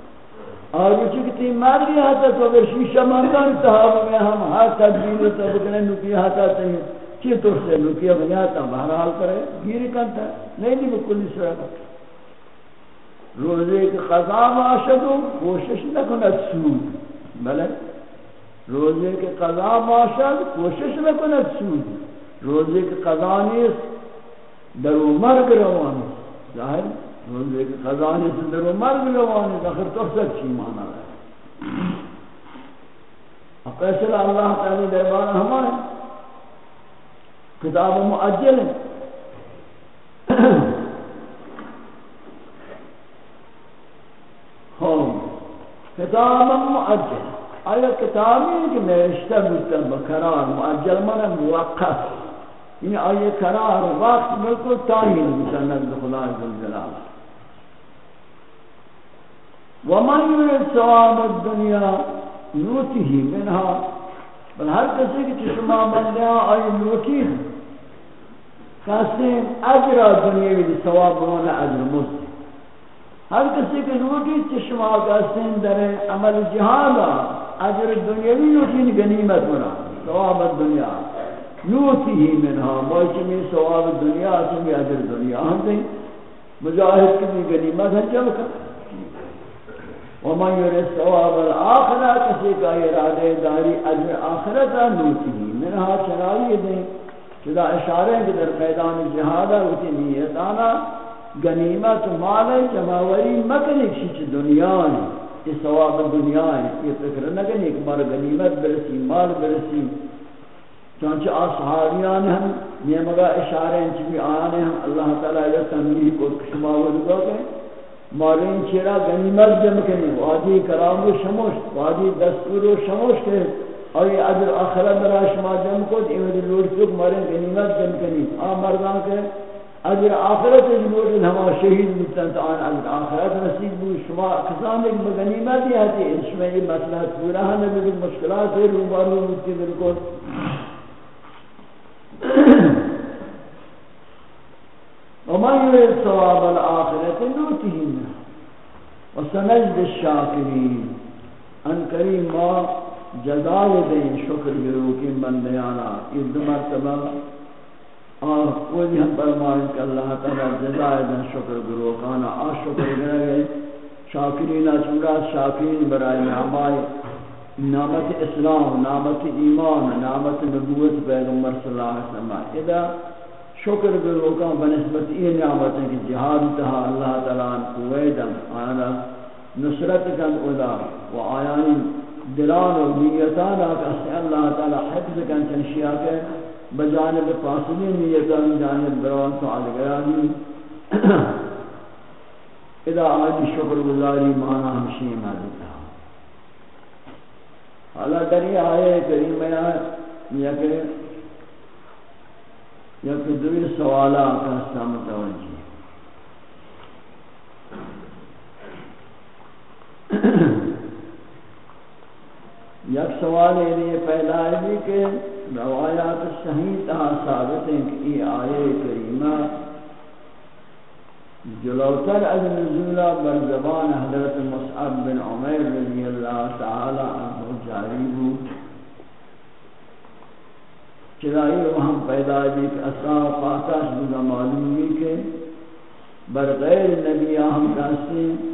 اور وہ چیز کی مار نہیں آتا تو اگر شیشہ ماندان صحابہ میں ہم ہر تدبیر تو بکنے نکی آتا تھی چی طور سے نکی لکیا بنیاتا بہرحال کرے۔ گیری کنتا نہیں نہیں بکلی سرکا روزے کے قضا معاشدو کوشش نہ کند سود۔ بلے؟ روزے کے قضا معاشد کوشش نہ کند سود۔ روزے کے قضا نیست، در مرگ روانی ظاہر؟ روزے کے قضا نیست در و مرگ روانی آخر تو سب چی مانا رہے فیصلہ اللہ تعالی دربار ہمارے کتاب مؤجل ہم کتاب مؤجل آیا کتابی کہ نوشتہ بودتا بقرار مؤجل من موقت یعنی آیا قرار وقت بالکل تعین بودتا نزد خدا جلال ومن يريد ثواب الدنيا نوته منها بل ہر کسی کی چشمہ بندیاں آئی نوتی ہیں۔ قاسم اجر دنیاوی دی ثواب برونا اجر مست ہر کسی کے روٹی چشمہ قاسم در عمل جہادا اجر دنیاوی نوٹی غنیمت بنا ثواب دنیا نوتی ہی منہا موچی میں ثواب دنیا چمی اجر دنیا۔ ہم دیں مجاہد کی بھی غنیمت ہے، جب کر ومن يريد ثواب الاخره کسی کا ارادہ داری اجر اخرت نوتی ہی منہا چرائی دیں چدا اشارے کہ در میدان جہاد ہوتی نیت آنا غنیمت مال جماوری مکنی چیچ دنیا ہے، یہ ثواب دنیا ہے، یہ فکر نہ کہ ایک بار غنیمت برسی، مال برسی، چونچہ اصحابیان ہم، یہ مگا اشارے ہیں چی آنے ہم، اللہ تعالی یہ تنبیہ کو شما ورگا کہ مارین چیرا غنیمت جمع کنی. وادی کرام و شموش، وادی دستور و شموش کے. اور یہ اجر آخرت برا شما جمع کو یہ مجھے لوٹ چک مارے غنیمت جمع کنی. آ مردان کے اجر آخرت لوٹ ہما شہید مستن تو آن اجر آخرت نصیب بو شما قسام ایک غنیمت ہی آتی ہے اس میں یہ مسئلہ پورا ہے نبی مشکلات ہے روبارو مجھتی بالکل ومن يريد ثواب الآخرة نوته وسنجد الشاكرين. ان کریم ما جزائے دیں، شکر گرو کی بندیانا یہ دو مرتبہ اور کوئی ہم فرمائیں کہ اللہ تعالی جزائے دیں، شکر گرو، کانا آ شکر گرے شاکرین اچھوڑا شاکرین برائے نعمائے۔ نعمت اسلام، نعمت ایمان، نعمت نبوت پیغمبر صلی اللہ علیہ وسلم۔ اذا شکر بے بلوکاں بنسبت یہ نعمت ہے کہ جہاد تہا اللہ تعالیٰ قویدم آنا، نصرت کن اولا و آیانی دلان و نیتان آکا سے اللہ تعالیٰ حفظ کن چنشیہ کے بجانب فاصلی نیتان جانب بروان تو آدگرانی اذا آجی شکر گزاری مانا ہمشی مالتا حالا در یہ آئے کریم میں یا کہ یا کہ دوی سوالا کا سامتوجی یک سوال یہ لیے پہلا ہے بھی کہ روایات صحیح تہا ثابت ہیں کہ یہ آئے کریمہ جلوتر از نزولہ بر زبان حضرت مصعب بن عمیر رضی اللہ تعالی عنہ جاری ہو چرائی وہاں پیدا جی کہ اسراء پاکاش بنا معلوم ہے کہ بر غیر نبی آہم کہتے ہیں۔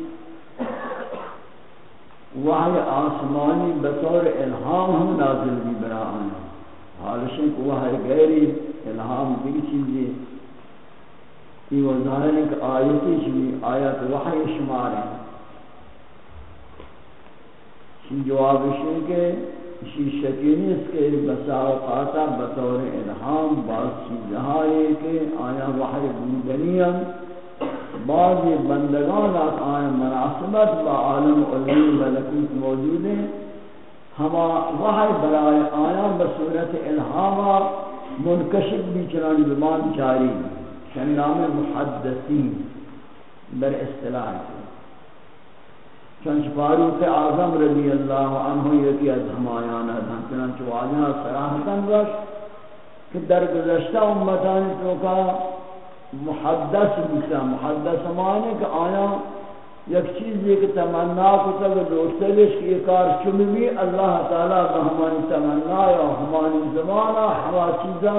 وحی آسمانی بطور الہام ہم نازل بھی برا آنا حالشن کو وحی غیری الہام بھی چیزی یہ وہ ظاہر ہے کہ آیتی چوی آیت وحی شمار ہیں شی جواب شئی کہ شی شکینی اس کے بسا اوقاتا بطور الہام بعض چیزہائی کہ آیا وحی بودنیم بعض بندگان آیا مناسبت با عالم علمی ملکوت موجود ہیں۔ ہما وحی برائے آیا بصورت الہاما منکشف بھی چنانی بمان جاری چن نام محدثین در اصطلاح چنچ فاروق اعظم رضی اللہ عنہ یکی از ہمایان ادھم چنانچہ واجہ سراحتاً رش کہ در گزشتہ امتان تو کا محدث بکتا محدث معنی کہ آیا یک چیز یہ کہ تمنا کو تک دوستلش کہ یہ کار چمی بھی اللہ تعالیٰ بہمانی تمنا یا ہمانی زمانہ، ہوا چیزا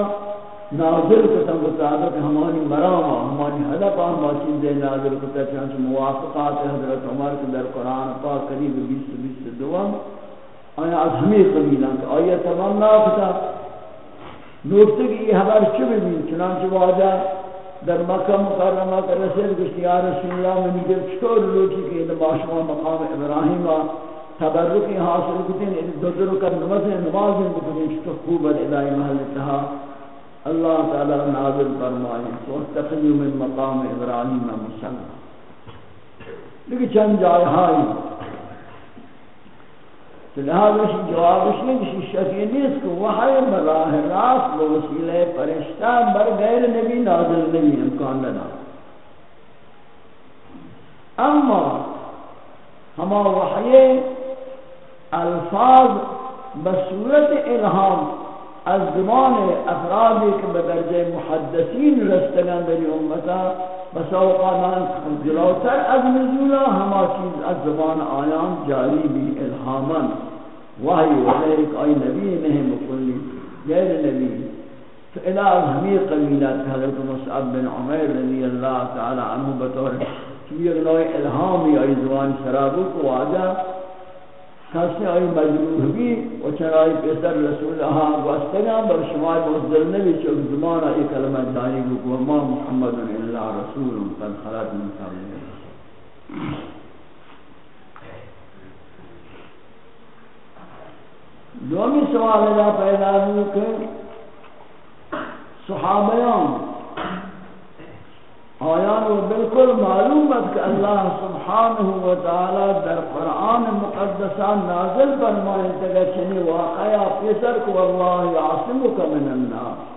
نازل کو تک بتاتا کہ ہمانی مراما ہمانی حدب ہماری چیزیں نازل کو تک چانچہ موافقات حضرت عمر کے در قرآن پاک قریب بیس بیس دوام آیا از ہمیں قبیلان کہ آیا تمنا کو نوکتے کہ یہ حبر چمی بھی چنانچہ واجہ در مکہ مکرمہ کا رسول گشتی، یا رسول اللہ، میں نگر چطور لوٹی کہ یہ باشما مقام ابراہیم تبرکی حاصل کتیں دو در کر نمازیں نمازیں بکتیں چطور خوب الہی محلتہا اللہ تعالی نازل فرمائے وَاتَّخِذُوا مِن مقام ابراہیم مسلم۔ لیکن چند جائے ہائی تو لہذا اسی جواب اس نے کسی شکی نیست کہ وحی براہ راست بوسیلہ پرشتہ بر غیر نبی نازل نہیں امکان لنا اما ہما وحی الفاظ بصورت الہام۔ از زمان افرادی کہ بدرجہ محدثین رستگان بری امتا بس اوقانان جلوتر از نزولا ہما چیز از زبان آیان جاری بھی الہامن وحی وغیر ایک آئی نبی نہیں مکلی غیر نبی. تو الہ ہمیں قبیلت حضرت مصعب بن عمیر رضی اللہ تعالی عنہ بطور چوی اگنوع الہامی آئی زبان شرابو کو آجا کسی آئی مجروح بھی و چنائی پیسر رسول اللہ گوستگا بر شمائی مصدر نبی چوک زمانا ایک کلمہ دانی کو ما محمد اللہ رسول قد خلات من قبل. دومی سوال ادا پیدا ہوئی کہ صحابیان آیان و بالکل معلوم ہے کہ اللہ سبحانہ و تعالی در قرآن مقدسہ نازل فرمائے تگا چنی واقعہ پیسر کو اللہ یعصمک من الناس۔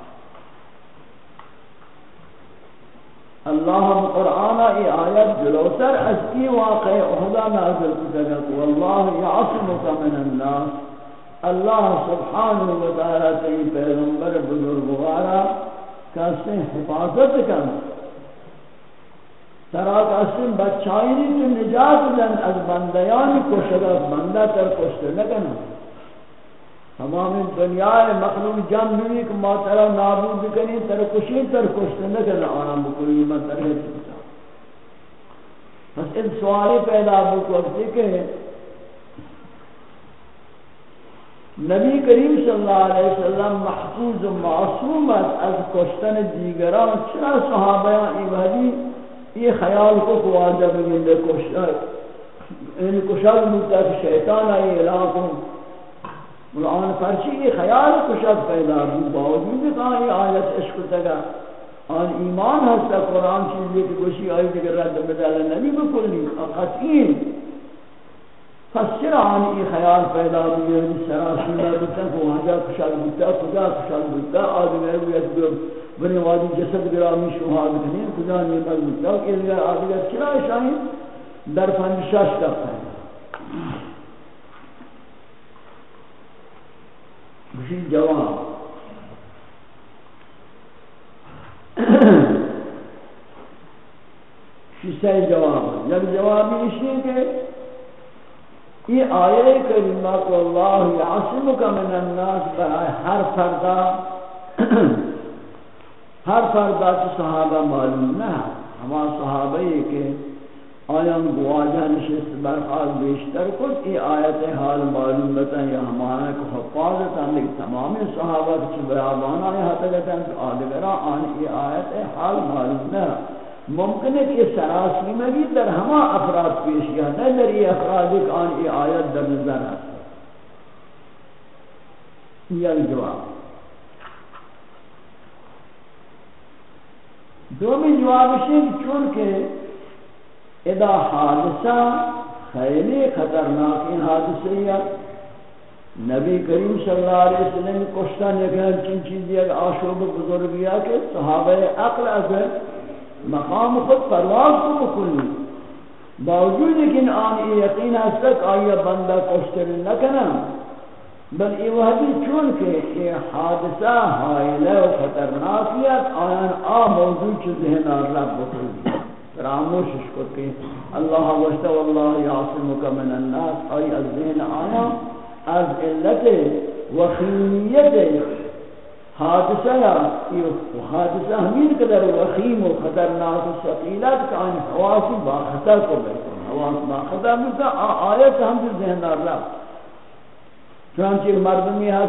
اللہ قرآن ای آیت جلوتر از کی واقع احدا نازل کرتا کہ واللہ یعصمک من الناس۔ اللہ سبحانہ و تعالی تی پیغمبر بزرگوارا کسی حفاظت کن ترا کسی بچائنی تو نجات دن از بندیانی کشگا بندہ تر کشتے نکنا تمام دنیا مخلوق جمع ہوئی کہ ما ترا نابود کنی تر کشی تر کشتے نکنا آنا بکلی من تر ہے بس ان سوالی پیدا بکو وقتی کہ نبی کریم صلی اللہ علیہ وسلم محفوظ و معصومت از کشتن دیگران. چرا صحابیان ایوہدی یہ خیال کو قواجہ بگن دے کشتن ان کشت ملتا کہ شیطان آئی علاقوں قرآن فرشی یہ خیال کشت پیدا بھی باوجود کہاں یہ آیت عشق تگا۔ آن ایمان ہستا قرآن چیزی کہ گوشی آئی دیگر رد بدل نبی بکلی قطعین۔ پس چرا آن ای خیال پیدا ہوئی ہے سراسی میں بچن کو وہاں کشال بودتا کجا کشال بودتا آدم ہے وہ بنی وادی جسد گرامی شہاد کنی کجا نیمت بودتا کہ اگر آدم چرا شاہی در پنجشش کرتا ہے بشی جواب. شیسے جواب. یک جوابی اسی ہے کہ یہ آیے کریمہ کو اللہ یعصمک من الناس برائے ہر فردا ہر فردا کی صحابہ معلوم نہ ہما صحابہ یہ کہ آیان گواجہ نشست برخواست بیشتر کچھ یہ آیت حال معلوم بتا یا ہمارا کو حفاظت ہم لیکن تمام صحابہ کی بیابانا یہ حتی کہتا ہے آدھگرہ آن یہ آیت حال معلوم نہ ممکن ہے کہ سراسی میں بھی در ہما افراد پیش گیا نہ، در یہ افراد ایک آن ای آیت در نظر ہے۔ یہ جواب۔ دومی جواب ہے چونکہ ادا حادثہ خیلی خطرناکی حادثہ ہے۔ نبی کریم صلی اللہ علیہ وسلم کشتہ نگہن چین چیزی اگر آشوب بزرگیا کہ صحابہ عقل اگر مقام خود پرواز کو بکنی۔ باوجود لیکن آن ای یقین ہے تک آیا بندہ کشتر نکنا بل ای وحدی چون کہ یہ حادثہ حائلہ و خطرناکیت آیان آ موضوع چو ذہن رب بکنی فراموشش کو کہ اللہ وشتہ واللہ یعصمک من الناس۔ آئی از ذہن آیا از علت وخیمیت حادثہ یا یہ حادثہ ہمین قدر وخیم و خطرناک و ثقیلت کا ان حواسی با خطر کو بہتر حواس با خطر مجھتا آیت ہم سے ذہن دار رہا چنانچہ مردمی ہے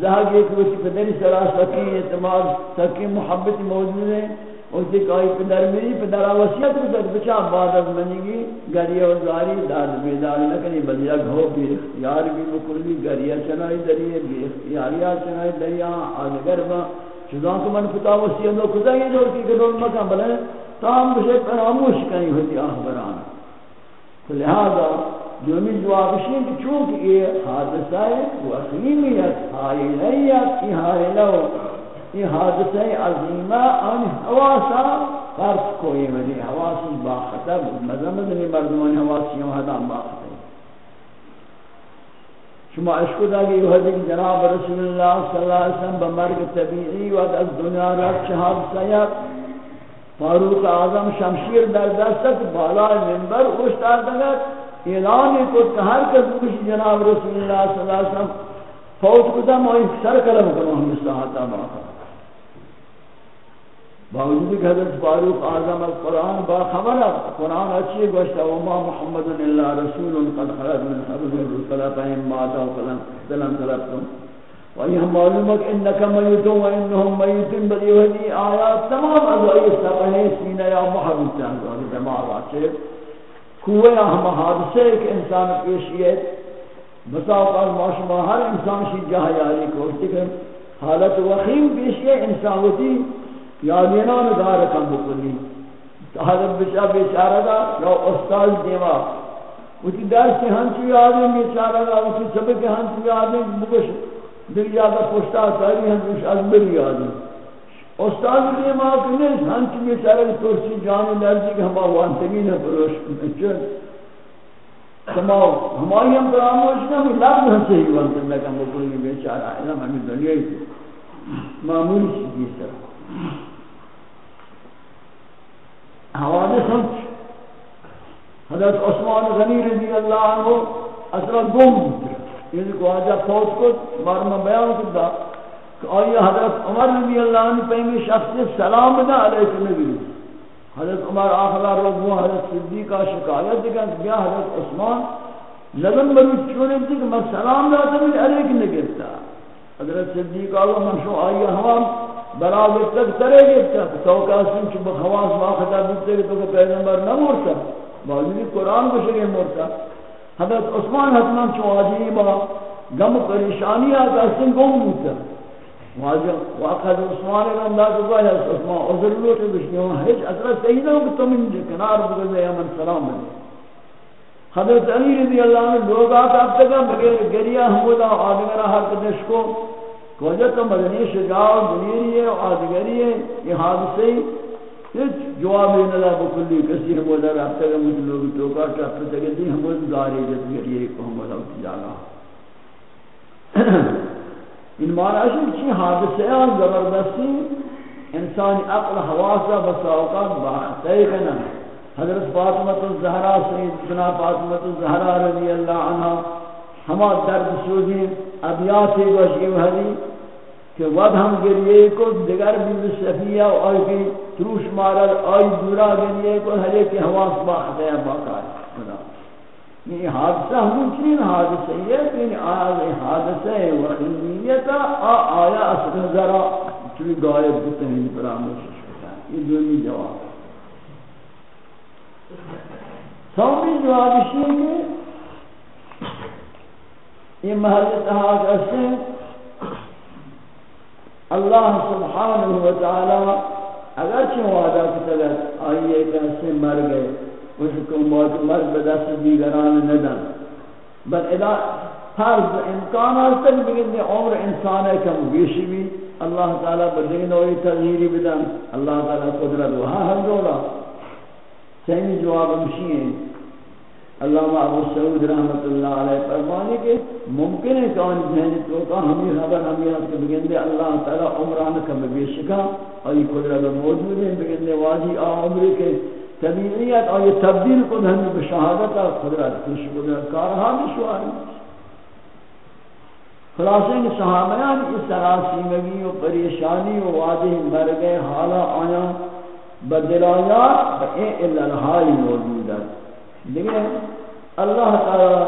زہاگ ایک وچی پدری سراس سکی اعتماد سکی محبت موجود ہے۔ اسی کئی پدر میری، پدر وصیت کو در بچا بعد از منیگی گریہ و زاری، داد بیدار نکنی بل یک ہو بھی اختیار بھی بکلی گریہ چنائی دریئے بھی اختیاریہ چنائی دریا آدگر با چیزاں کو من پتا وصیت و کتا یہ دور کی گرول مکان بلے، تام بشے فراموش کنی ہوتی آہ آخبران لہذا جو میں جواب شیئے کہ چونکہ یہ حادثہ ہے وہ اخیمیت حائلیت کی حائلہ یہ حادثہ عظیمہ ان حواسا فرض کوئی منی حواسی با خطر مذمت نہیں مردمان حواسیوں حدام با شما اشکو دا کہ یہ حدیث جناب رسول اللہ صلی اللہ علیہ وسلم بمرگ طبیعی و از دنیا رکھ شہاد سیاد فاروق اعظم شمشیر در دستت بالا منبر اوشت آردگت اعلان کو ہر کس جناب رسول اللہ صلی اللہ علیہ وسلم فوت کتا موئی سر کلم کرو ہم اس طاحتا باقا باوجود کہ حضرت فاروق اعظم القرآن با خبر قرآن اچھی گوشتا وما محمد اللہ رسول قد خلق من قبل الرسل فهم ماتا وقلم سلام طلبتم وہی معلوم ہے کہ انکا میتون و انہم میتون، بلی وحدی آیات تمام از ادوائی سبحی سینہ یا محبوب چاہتا ہے جماع واچے کوئے ہم حادثے ایک انسان پیشیت بسا اوقات معاشمہ ہر انسان شی جہاں یاری کو حالت وخیم پیشیت انسان ہوتی یا یعنی دینان دار کم بکنی حضرت بشا بیچارہ دا یا استاد دیوا۔ اسی درس سے ہنچی آدم بیچارہ دا، اسی سبق کے ہم ہنچی آدم بکش دل یادہ پشتا ساری ہنچی از بری آدم استاد دیوا کنی ہنچی بیچارہ ترسی جان لرزی کہ ہما وانتگین پروش چون کما ہماری ہم پراموش نہ میں لفظ ہنچی ہی وانتگین لگا بکنی بیچارہ علم ہمیں دنیا ہی معمولی چیزی سر حوادث ہم حضرت عثمان غنی رضی اللہ عنہ اصلا گم یعنی کو آجا فوت کو بارما بیان کردہ کہ آئی حضرت عمر رضی اللہ عنہ پہمی شخص سلام دا علیہ نبی حضرت عمر آخلا رضو حضرت صدیقہ شکایت دیکھا کہ بیا حضرت عثمان نظم بروچ چونے تھی کہ میں سلام دا داتا بھی علیک نگرتا حضرت صدیق آگا من شو آئی ہوا برا تک ترے گرتا تو کاسم چو بخواس واقعہ بودتے تو کہ پیغمبر نہ مورتا باوجودی قرآن کو شکے مورتا حضرت عثمان حتمان چو آجی با غم پریشانی آتا سن گم بودتا واجہ واقعہ عثمان کا انداز ہوا ہے عثمان عذر لوٹے بشنی ہوں ہیچ اثرت صحیح نہ ہو کہ تم ان کنار بگزے من سلام بنے حضرت علی رضی اللہ عنہ لوگ آتا اب تک بغیر گریا حمودا آدگرہ حق دشکو وجہ تو مدنی شجاع دنیری ہے آدگری ہے، یہ حادثے ہیچ جواب نہ دا بکلی کسی حمودا اب تک مجھ لوگ توکا کہ تک دی حمود داری جت گریے کو حمودا اٹھ جاگا ان معنی ہے کہ حادثے زبردستی انسانی عقل حواسہ بساوقات باختہ کنا حضرت فاطمہ الزہرا سیدنا فاطمہ الزہرا رضی اللہ عنہ. ہما درد سوزی ابیاتی وشی وحدی کہ ود ہم گریے کو دیگر بھی صفیہ اور کی تروش مارل آئی دورا گریے کو ہرے کے حواس باخت ہے باقا ہے یہ حادثہ ہم چنین حادثہ یہ کہ آج حادثہ وخیمیتا آیا اصل ذرا چوی غائب بتنے پر آموشش ہوتا ہے۔ یہ دونی جواب ہے۔ سومی جواب ہے کہ یہ محل اتحاد اسے اللہ سبحانہ و تعالی اگرچہ وعدہ کی طرح آئیے کہ اسے مر گئے اس کو موت مر بدست دیگران ندن. بل ادا فرض امکان تک بگن عمر انسان ہے کم بیشی بھی اللہ تعالی بدین ہوئی تغییری بدن. اللہ تعالی قدرت وہاں ہر دولا سہمی جواب ہمشی ہیں اللہ ابو سعود رحمت اللہ علیہ فرمانے کہ ممکن ہے کہ ان ذہن تو کا ہمیں خبر ہمیں اس کے بگندے اللہ تعالی عمران کا بے اور یہ قدرت موجود ہے بگندے واجی آ عمر کے طبیعیت اور تبدیل کو ہم بشہادت اور قدرت کی قدرت کارہا بھی شواری خلاصے کہ صحابیان اس طرح سیمگی و پریشانی و واضح مر گئے حالا آیا بدلایات و این علنهای موجود است. دیگه الله تعالی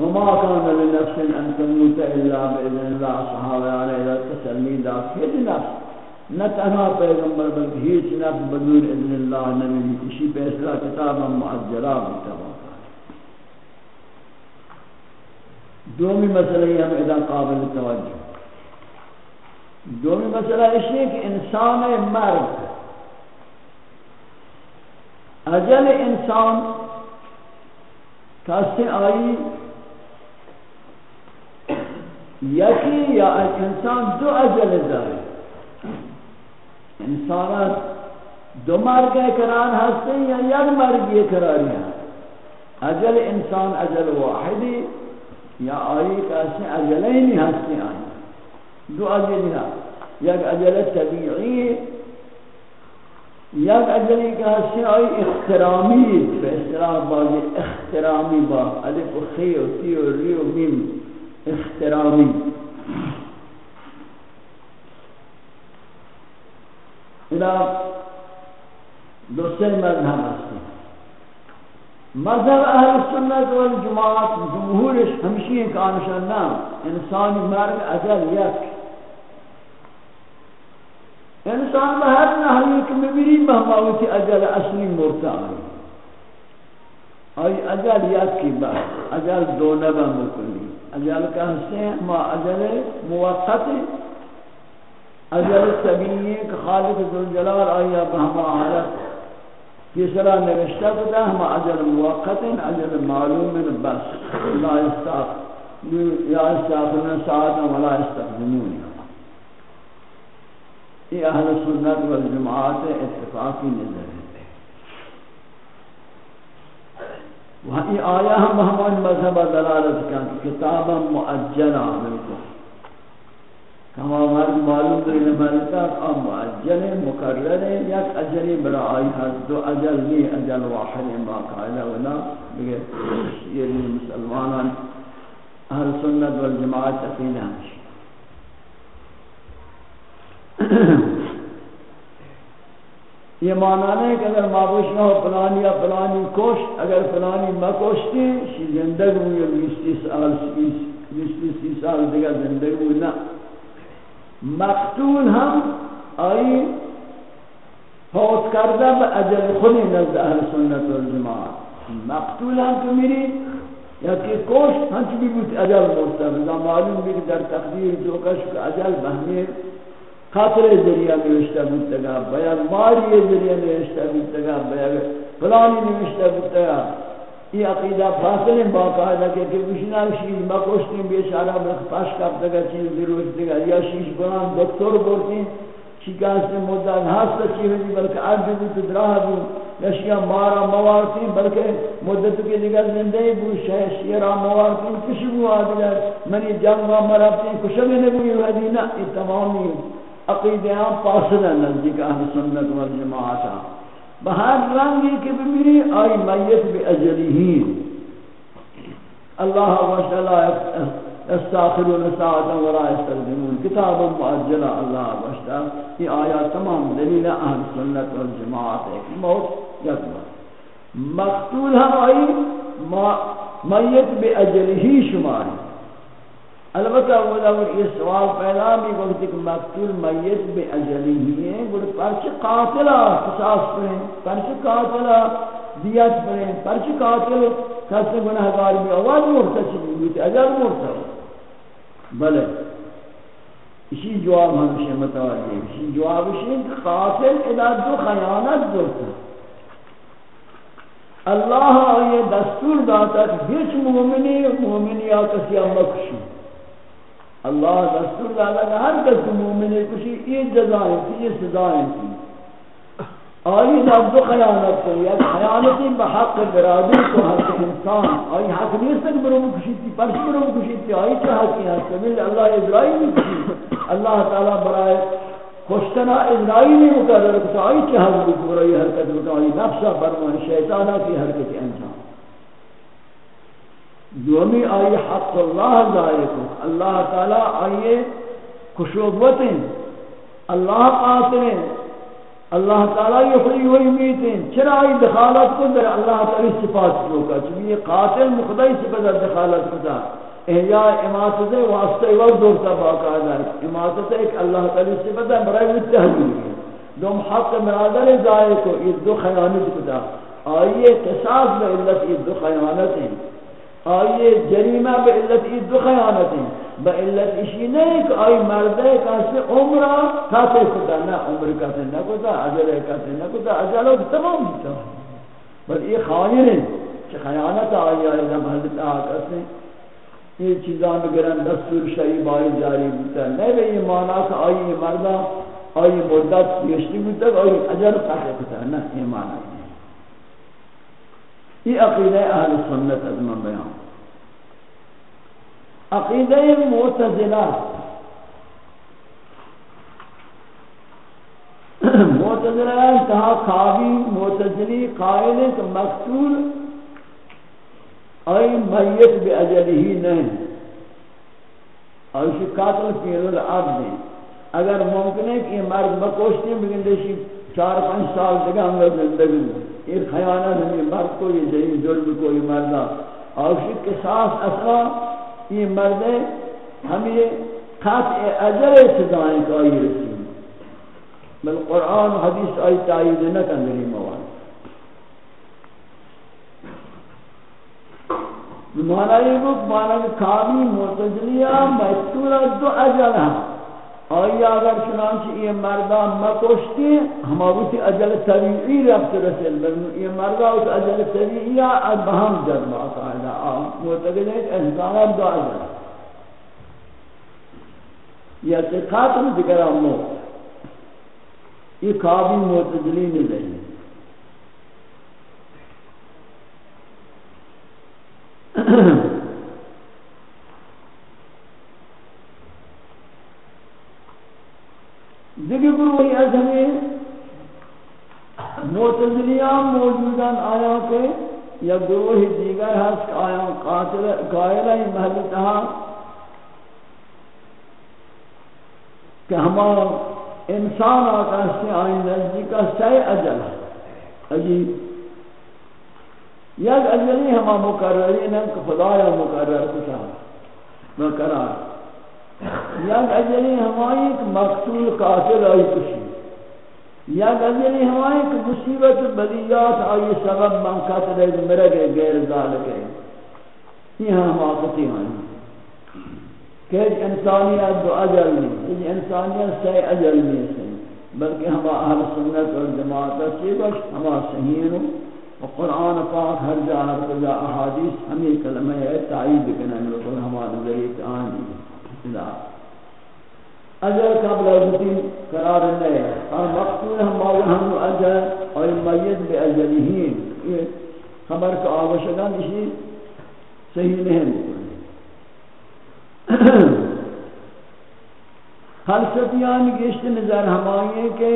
وما كان لنفس ان تموت الا باذن الله صحابه علیہ تسلی دا نفس. نہ تنہا پیغمبر بلکہ ہیچ نفس بدون اذن اللہ نبی جی، کسی فیصلہ کتاب معجلہ متوا دومی مسئلہ یہ ہم ادا قابل توجہ۔ دومی مسئلہ اس ہے کہ انسان مرد، اجل انسان کسی آئی یکی یا انسان دو اجل داره یعنی انسان دو مرگ کران هستے یا یک مرگ کرانی ہے اجل انسان اجل واحدی یا آئی کسی اجلینی ہستے آئی دو اجل ہے یک اجل طبیعی، یک اجلی کا شیعی اخترامی به اصطلاح باقی اخترامی با، الف و خی و تی و ری و میم، اخترامی۔ اینا دو سه مذهب هستی مذهب اهل سنت و جماعت جمهورش ہمشی کانشان نام انسانی مرگ اجل یک۔ انسان میں ہر نحوی کہ مبری مہماوتی اجل اصلی مرتا آئی آئی اجل یاد کی بات، اجل دو نبا مکلی۔ اجل کا حسین، ما اجل موقت اجل طبیعی کہ خالق ذوالجلال آئی اب ہما حالت تیسرا نوشتہ کتا ہما اجل موقت اجل معلوم بس لا استاق یا استاقنا ساعتا ولا استقدمونی یہ اہل سنت والجماعت اتفاقی نظر ہے۔ وہی آیا ہم ہمان مذہب دلالت کا، کتابا مؤجلہ ملکو کما مرد معلوم دین ملکہ ام مؤجل مقرر یک اجلی برا آئی حد دو اجل نی اجل واحد ما قائلہ ولا بگر یہ مسلمانان اہل سنت والجماعت تقیل ہمشی یہ معنی نہیں کہ اگر مابوش نہ ہو پلانی یا پلانی کوشت اگر پلانی مکوشتی شی زندگ ہوئی بیستی سال بیستی سال دیگر زندگ ہوئی نا مقتول ہم آئی فوت کردہ با اجل خودی نزد اہل سنت والجماعت. مقتول ہم تو میری، یا کہ کوشت ہنچ بھی بود اجل مرتا ہے معلوم بھی در تقدیر جو کشک اجل بہمیر خاطر ذریعہ نوشتہ بودتگا بیان ماری ذریعہ نوشتہ بودتگا بیان فلانی نوشتہ بودتگا یہ عقیدہ فاصل باقاعدہ کہ کہ مشنا شیش مکوشتیں بیچارہ میں پاش کرتگا چیز ضرورت دگا۔ یا شیش بلان دکتر بورتیں شکاست مدت ہستا چی ہوئی بلکہ عرض بھی تدراہ بھی یا مارا موارتی بلکہ مدت کے دیگر زندگی بو۔ شیرہ موارتی کشبو آدھگر منی جنگا مرابتی کشبی نبوی ودینہ یہ تمامی عقیدیاں پاسدہ نزدیک اہل سنت والجماعت بہر رنگی کے بمیری آئی میت بی اجلی اللہ وشلا استاخرون ساعتا ولا يستخدمون کتاب مؤجلہ اللہ وشلا یہ آیات تمام دلیل اہل سنت والجماعت ہے موت یکبر مقتول ہم آئی میت بی اجلی شماری۔ البتہ وہ دور یہ سوال پیدا بھی وقت کہ مقتول میت بے اجلی ہی ہے وہ پرچ قاتلہ قصاص کریں پرچ قاتلہ دیت کریں پرچ قاتل کس گناہگار بھی آواز مرتشی بھی ہوئی اجل مرتا بلے، اسی جواب ہمشہ متوجہ اسی جواب اسی قاتل ادا دو خیانت دوتا اللہ یہ دستور داتا کہ ہیچ مومنی مومنی آتا کسی مکشی۔ اللہ دستور دادا کہ ہر کس مومن کشی یہ جزائیں تھی یہ سزائیں تھی آئی نبض خیانت کو یا خیانتی بحق برادی کو حق انسان۔ آئی حق نہیں سک برو کشی تھی، پرش برو کشی تھی۔ آئی چاہ کی حق کمیل اللہ ابراہیم کشی۔ اللہ تعالیٰ برائے خوشتنا ابراہیمی مقرر کتا آئی چاہ برو حرکت بتا آئی نفسہ برمان شیطانہ کی حرکت انسان دومی آئی حق اللہ ذائق اللہ تعالی آئیے خوشوبتیں اللہ قاتلیں اللہ تعالی یہ خلی ہوئی میتیں چرا آئی دخالت کو در اللہ تعالی صفات کو کا چونکہ یہ قاتل مخدعی سے صفت دخالت کو دا احیاء اماتت واسطہ وقت دورتا باقاعدہ اماتت ایک اللہ تعالی صفت ہے برای متحدی ہے۔ دوم حق مرادر ذائق کو یہ دو خیانت کو دا آئیے قصاص میں علت یہ دو خیانت ہیں۔ آئیے جریمہ بے علت ای دو خیانت ہیں۔ بے علت اشی نہیں کہ آئی مردے کہتے عمرہ کہتے کتا نا عمر کہتے نہ کتا عجل کہتے نہ کتا عجل و تمام ہوتا ہے بس یہ خائن ہے کہ خیانت آئی آئی جب حضرت آکس نے یہ چیزاں بگرن دستور شئی بائی جاری ہوتا ہے۔ نہیں بے یہ مانا کہ آئی مردہ آئی مدت، پیشتی ہوتا ہے آئی عجل کہتے کتا نا یہ مانا ہے یہ عقیدہ اہل سنت از من بیان. عقیدہ معتزلہ. [clears throat] معتزلہ یعنی انتہا خوابی معتزلی، قائل ہے کہ مقتول آئی میت بے اجلی ہی نہیں. اور اسی قاتل فیل العبد ہیں. اگر ممکن ہے کہ مرد بکوشتے بگن دیشی چار پانچ سال تک ہم لوگ زندگی یہ خیانت ہمیں مرد کو یہ جہی ظلم کو یہ مردہ۔ اور کے ساتھ اصلا یہ مرد ہمیں قطع اجر سزائیں کا یہ رسی۔ بل قرآن حدیث آئی تائید نہ کن میری مواد۔ مانا یہ بک مانا کامی معتدلیہ مستورہ، دو اجل ہیں۔ آیا اگر چنانچہ یہ مردہ مکوشتی ہماوتی اجل طبیعی رفت رسل بلن یہ مردہ اس اجل طبیعی بہم جد باقاعدہ معتقد ہے کہ انسانات دو اجل یا تقاتل دکرہ موت۔ یہ قابل معتدلی میں نہیں دیگر گروہی از ہمیں موتزلیان موجودان آیا کہ یا گروہ دیگر ہست آیا قاتل قائلہ محلتہا کہ ہما انسان آتا سے آئین نزدی کا سی اجل عجیب۔ یک اجلی ہما مقررین ہیں کہ خدایا مقرر کتا مقرر یک اجلی ہمائی کہ مقتول قاتل آئی کشی. یک اجلی ہمائی کہ مصیبت بلیات آئی سبب من قتل مرگ غیر ذالک ہے. یہ ہم آقتی ہیں. کہ انسانیت دو اجل نہیں انسانیت سی اجل نہیں بلکہ ہم اہل سنت والجماعت سے بش ہم صحیح ہیں۔ و قرآن پاک ہر جا ہر جا احادیث، ہمیں کلمہ ہے تائید کرنا ہے ہمارے ذریعے آنی لا اجر قبل ازتی قرار نہیں ہے اور مقصود ہم ہم اجر اور میت بے اجلہین یہ خبر کا آوشگان اسی صحیح نہیں ہر فلسفیان [clears throat] گشت نظر ہمائیں کہ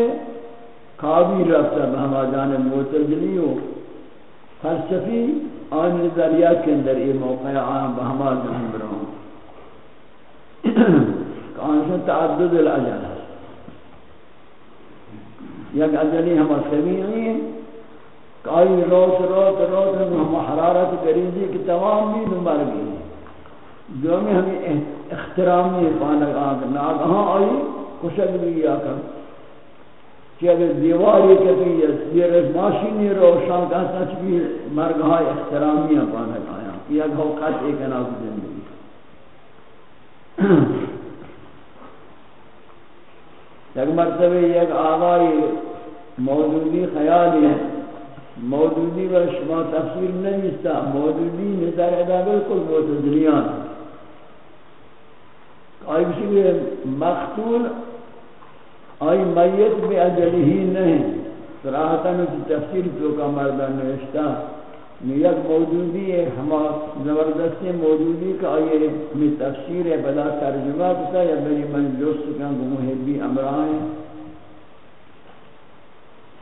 قابی رفتہ بہما جانب معتزلی ہو۔ ہر فلسفی آن نظریات کے اندر یہ موقع آن بہما جانب رہوں کہ تعدد العجل ہے؟ یک اجلی ہم سمیعی ہیں۔ کہ آئی روت روت روت ہم حرارت گریزی کی تمام بھی نمبر گئی جو میں ہمیں احترامی پانک آگ ناگہاں آئی کشک بھی آکر کہ اگر دیواری کتی ہے دیر ماشینی روشان کا سچ بھی مرگہا احترامی پانک آیا یہ گھو ایک ناک زندگی یک مرتبہ یک آغائی موجودی خیالی ہے۔ موجودی و شما تفسیر نہیں موجودی نظر ادا بالکل موجودیان آئی بشی مقتول، آئی میت بے اجلی ہی نہیں۔ صراحتا میں تفسیر تو کا مردہ نوشتا۔ یک موجودی ہے، ہما زبردستی موجودی کا آئی میں تفسیر ہے، بلا ترجمہ کتا یا بری من جوست کن محبی امرائیں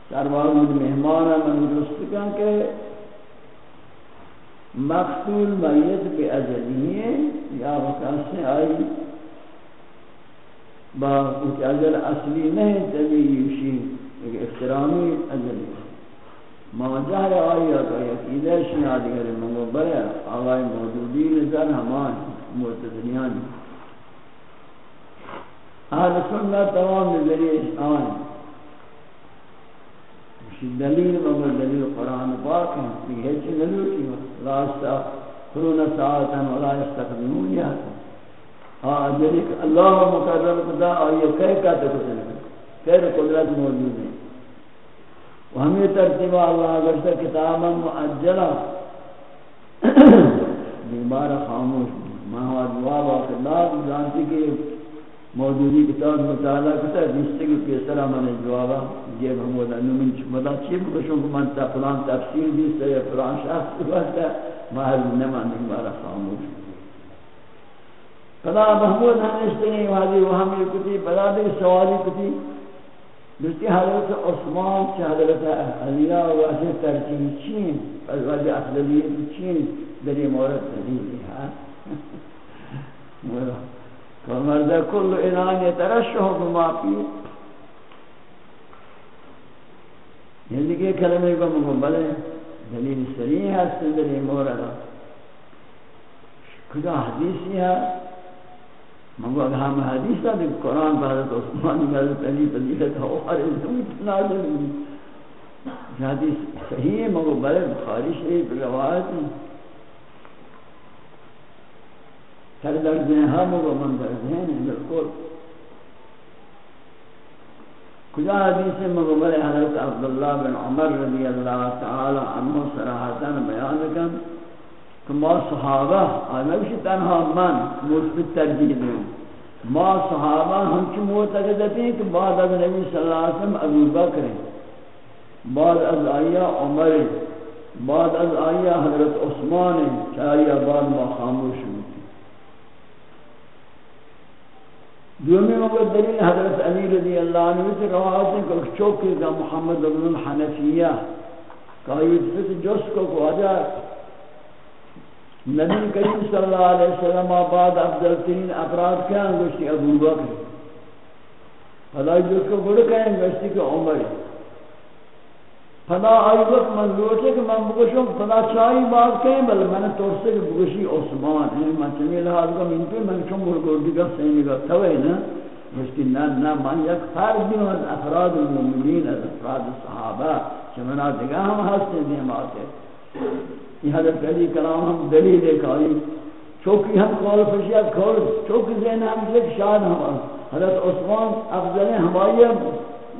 سرواز مہمان من جوست کن کہ مقتول میت بے اجلی ہے یا وقت سے آئی۔ با کچھ اجل اصلی نہیں تبھی یوشی ایک احترامی اجل ما جہر آئی ہے کہ ادھر شناد کرے منگو برے آوائی موجودی نظر ہمان، مرتدنیان۔ اہل سنت تمام نظری آن۔ دلیل مگر دلیل قرآن پاک ہیں، کہ یہ چی دلیل کی لا استغفرون ساعتا ولا يستقدمون یاتا آجری کہ اللہ مقرر خدا آئیے کہہ کہتے کچھ نہیں خیر قدرت موجود ہے ہمیں ترتیبہ اللہ اگر سے کتابا معجلہ بیمار خاموش مہوا جواب آخر۔ جانتی کہ موجودی کتاب مطالعہ کتا ہے، جس سے کہ پیسرہ میں نے جوابا یہ محمود انہوں چھ مدہ چی بکشوں کو منتا فلان تفسیر دیستا یا فلان شخص دیستا محل نمان بیمار خاموش۔ فلا محمود ہمشتنی واضی وہمی کتی، بلا بھی سوالی کتی۔ دوستی حضرت عثمان چی حضرت علیہ واضح ترچین چین، از واضح افضلیت چین در دلی مورد دلیلی ہے فمرد کل انان یترشح بما پیر یعنی کہ کلمہ کو مقبل ہے دلیل سریح ہے دلیل مورد. کجا حدیثی ہے مگو اگر ہم حدیث تھا کہ قرآن بحضرت عثمانی حضرت علی فضیلت ہو اور انتوں نازل ہوئی حدیث صحیح ہے مگو بلے بخاری شریف روایت ہے سر در ذہن ہاں مگو من در ذہن ہے بالکل. کجا حدیث ہے مگو بلے حضرت عبداللہ بن عمر رضی اللہ تعالی عنہ صراحتاً بیان کن. کہ ما صحابہ آنا بشی تنہا من مثبت ترجیح دوں ما صحابہ ہم چی معتقدت ہیں کہ بعد از نبی صلی اللہ علیہ وسلم ابو بکر بعد از آیا عمر بعد از آیا حضرت عثمان چاہیا بعد ما خاموش ہوتی دومی مقدر دلیل حضرت علی رضی اللہ عنہ سے روایت ہے کہ چوکی کا محمد بن الحنفیہ، کہ یہ جس کو کو آجا نبی کریم صلی اللہ علیہ وسلم بعد افضل ترین افراد کیا گوشتی ابو بکر۔ فلا جو کو گڑ کہیں گشتی کہ عمر۔ فلا آئی وقت من لوٹے کہ من بگوشوں فلا چاہی بات کہیں بل من تورسے کہ بگوشی عثمان ہے من چمی لحاظ کا من پہ من چون گڑ گڑ دیگا سینی گا توے نا۔ گشتی نا نا من یک فرد دیو از افراد المومنین از افراد صحابہ۔ چمنا دیگا ہم ہستے دیم آتے یہ حضرت علی کلام ہم دلیل ایک چوکی ہم کول فشیت کول چوکی زین ہم لکھ شاد ہم حضرت عثمان افضل ہمائی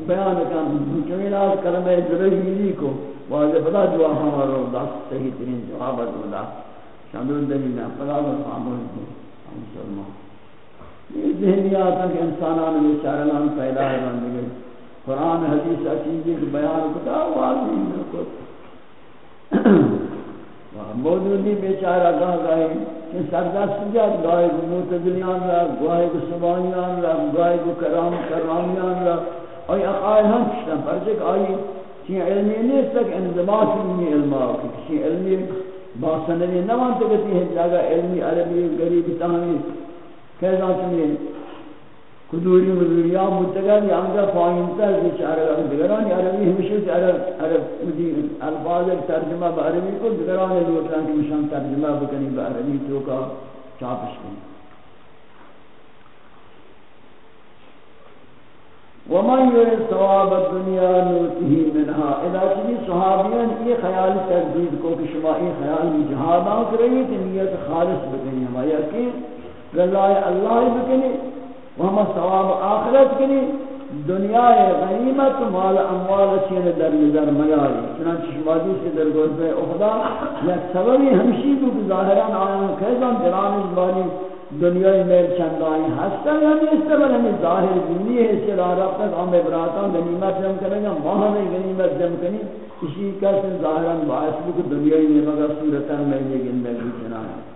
بیان کن چونین آج کلمہ درہیلی کو واضح بدا جو ہمارا دست، صحیح ترین جواب دولا شامل دلیل ہے فلا و فامل کو۔ ہم سلمان یہ ذہنی آتا کہ انسانان میں چارنان پیدا ہے بندگی قرآن، حدیث اچیزی کے بیان کتا واضح ہے کو موجودی بیچارہ گاہ گائے کہ سردست جات گائے کو موتدلیان را گائے کو سبانیان را گائے کو کرام کرامیان را۔ اور اقائل ہم کشتن پرچک آئی چین علمی نیست تک انضباط علمی علماء کی کسی علمی باسندی نوانتے کہتی ہے، جاگہ علمی عربی گریبی تاہمی کہتا چنین۔ کدوری مدوری مدوریان متگر یا ہم کا انگا فائنتر بیچارہ دیگران عربی ہمشہ عرب عرب الفاظ ترجمہ با عربی کو دیگران لوٹران کی مشان ترجمہ بکنی با تو کا چاپش کنی. ومن يريد ثواب الدنيا نوته منها. اذا چلی صحابیان یہ خیال تردید کو کہ شما یہ خیال بھی جہاد آنکھ رہی کہ نیت خالص بکنی. ہمارا یقین رضا اللہ بکنی. وہم ثواب آخرت کنی؟ دنیا غنیمت مال اموال چین در نظر میاری. چنانچہ شمادی سے در گرد اخدا یک سببی ہمشی کو ظاہران آیان کہتا دلان ازبانی دنیای میل چندائی ہستا یا نیستا بل ہمیں ظاہر دینی ہے اس کے رب تک ہم ابراتان غنیمت جم کریں گا وہاں ہمیں غنیمت جم کریں اسی کا سن ظاہران باعث بھی کہ دنیای میں مگا صورتان میلے گندگی چنائی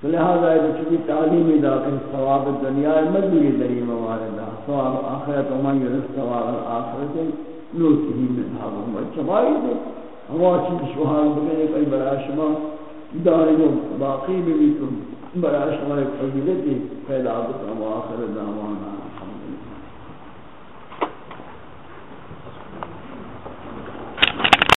تو لہذا ہے چونکہ تعلیم داخل ثواب دنیا مدنی دری مواردہ ثواب آخرت ومن یرس ثواب آخرت نوتی من حاضر چمائی دے ہوا چیز شوہان بگنے کئی برا شما داری جو باقی بھی تم برا شما ایک فضیلتی پیدا بکن و آخر دعوانا۔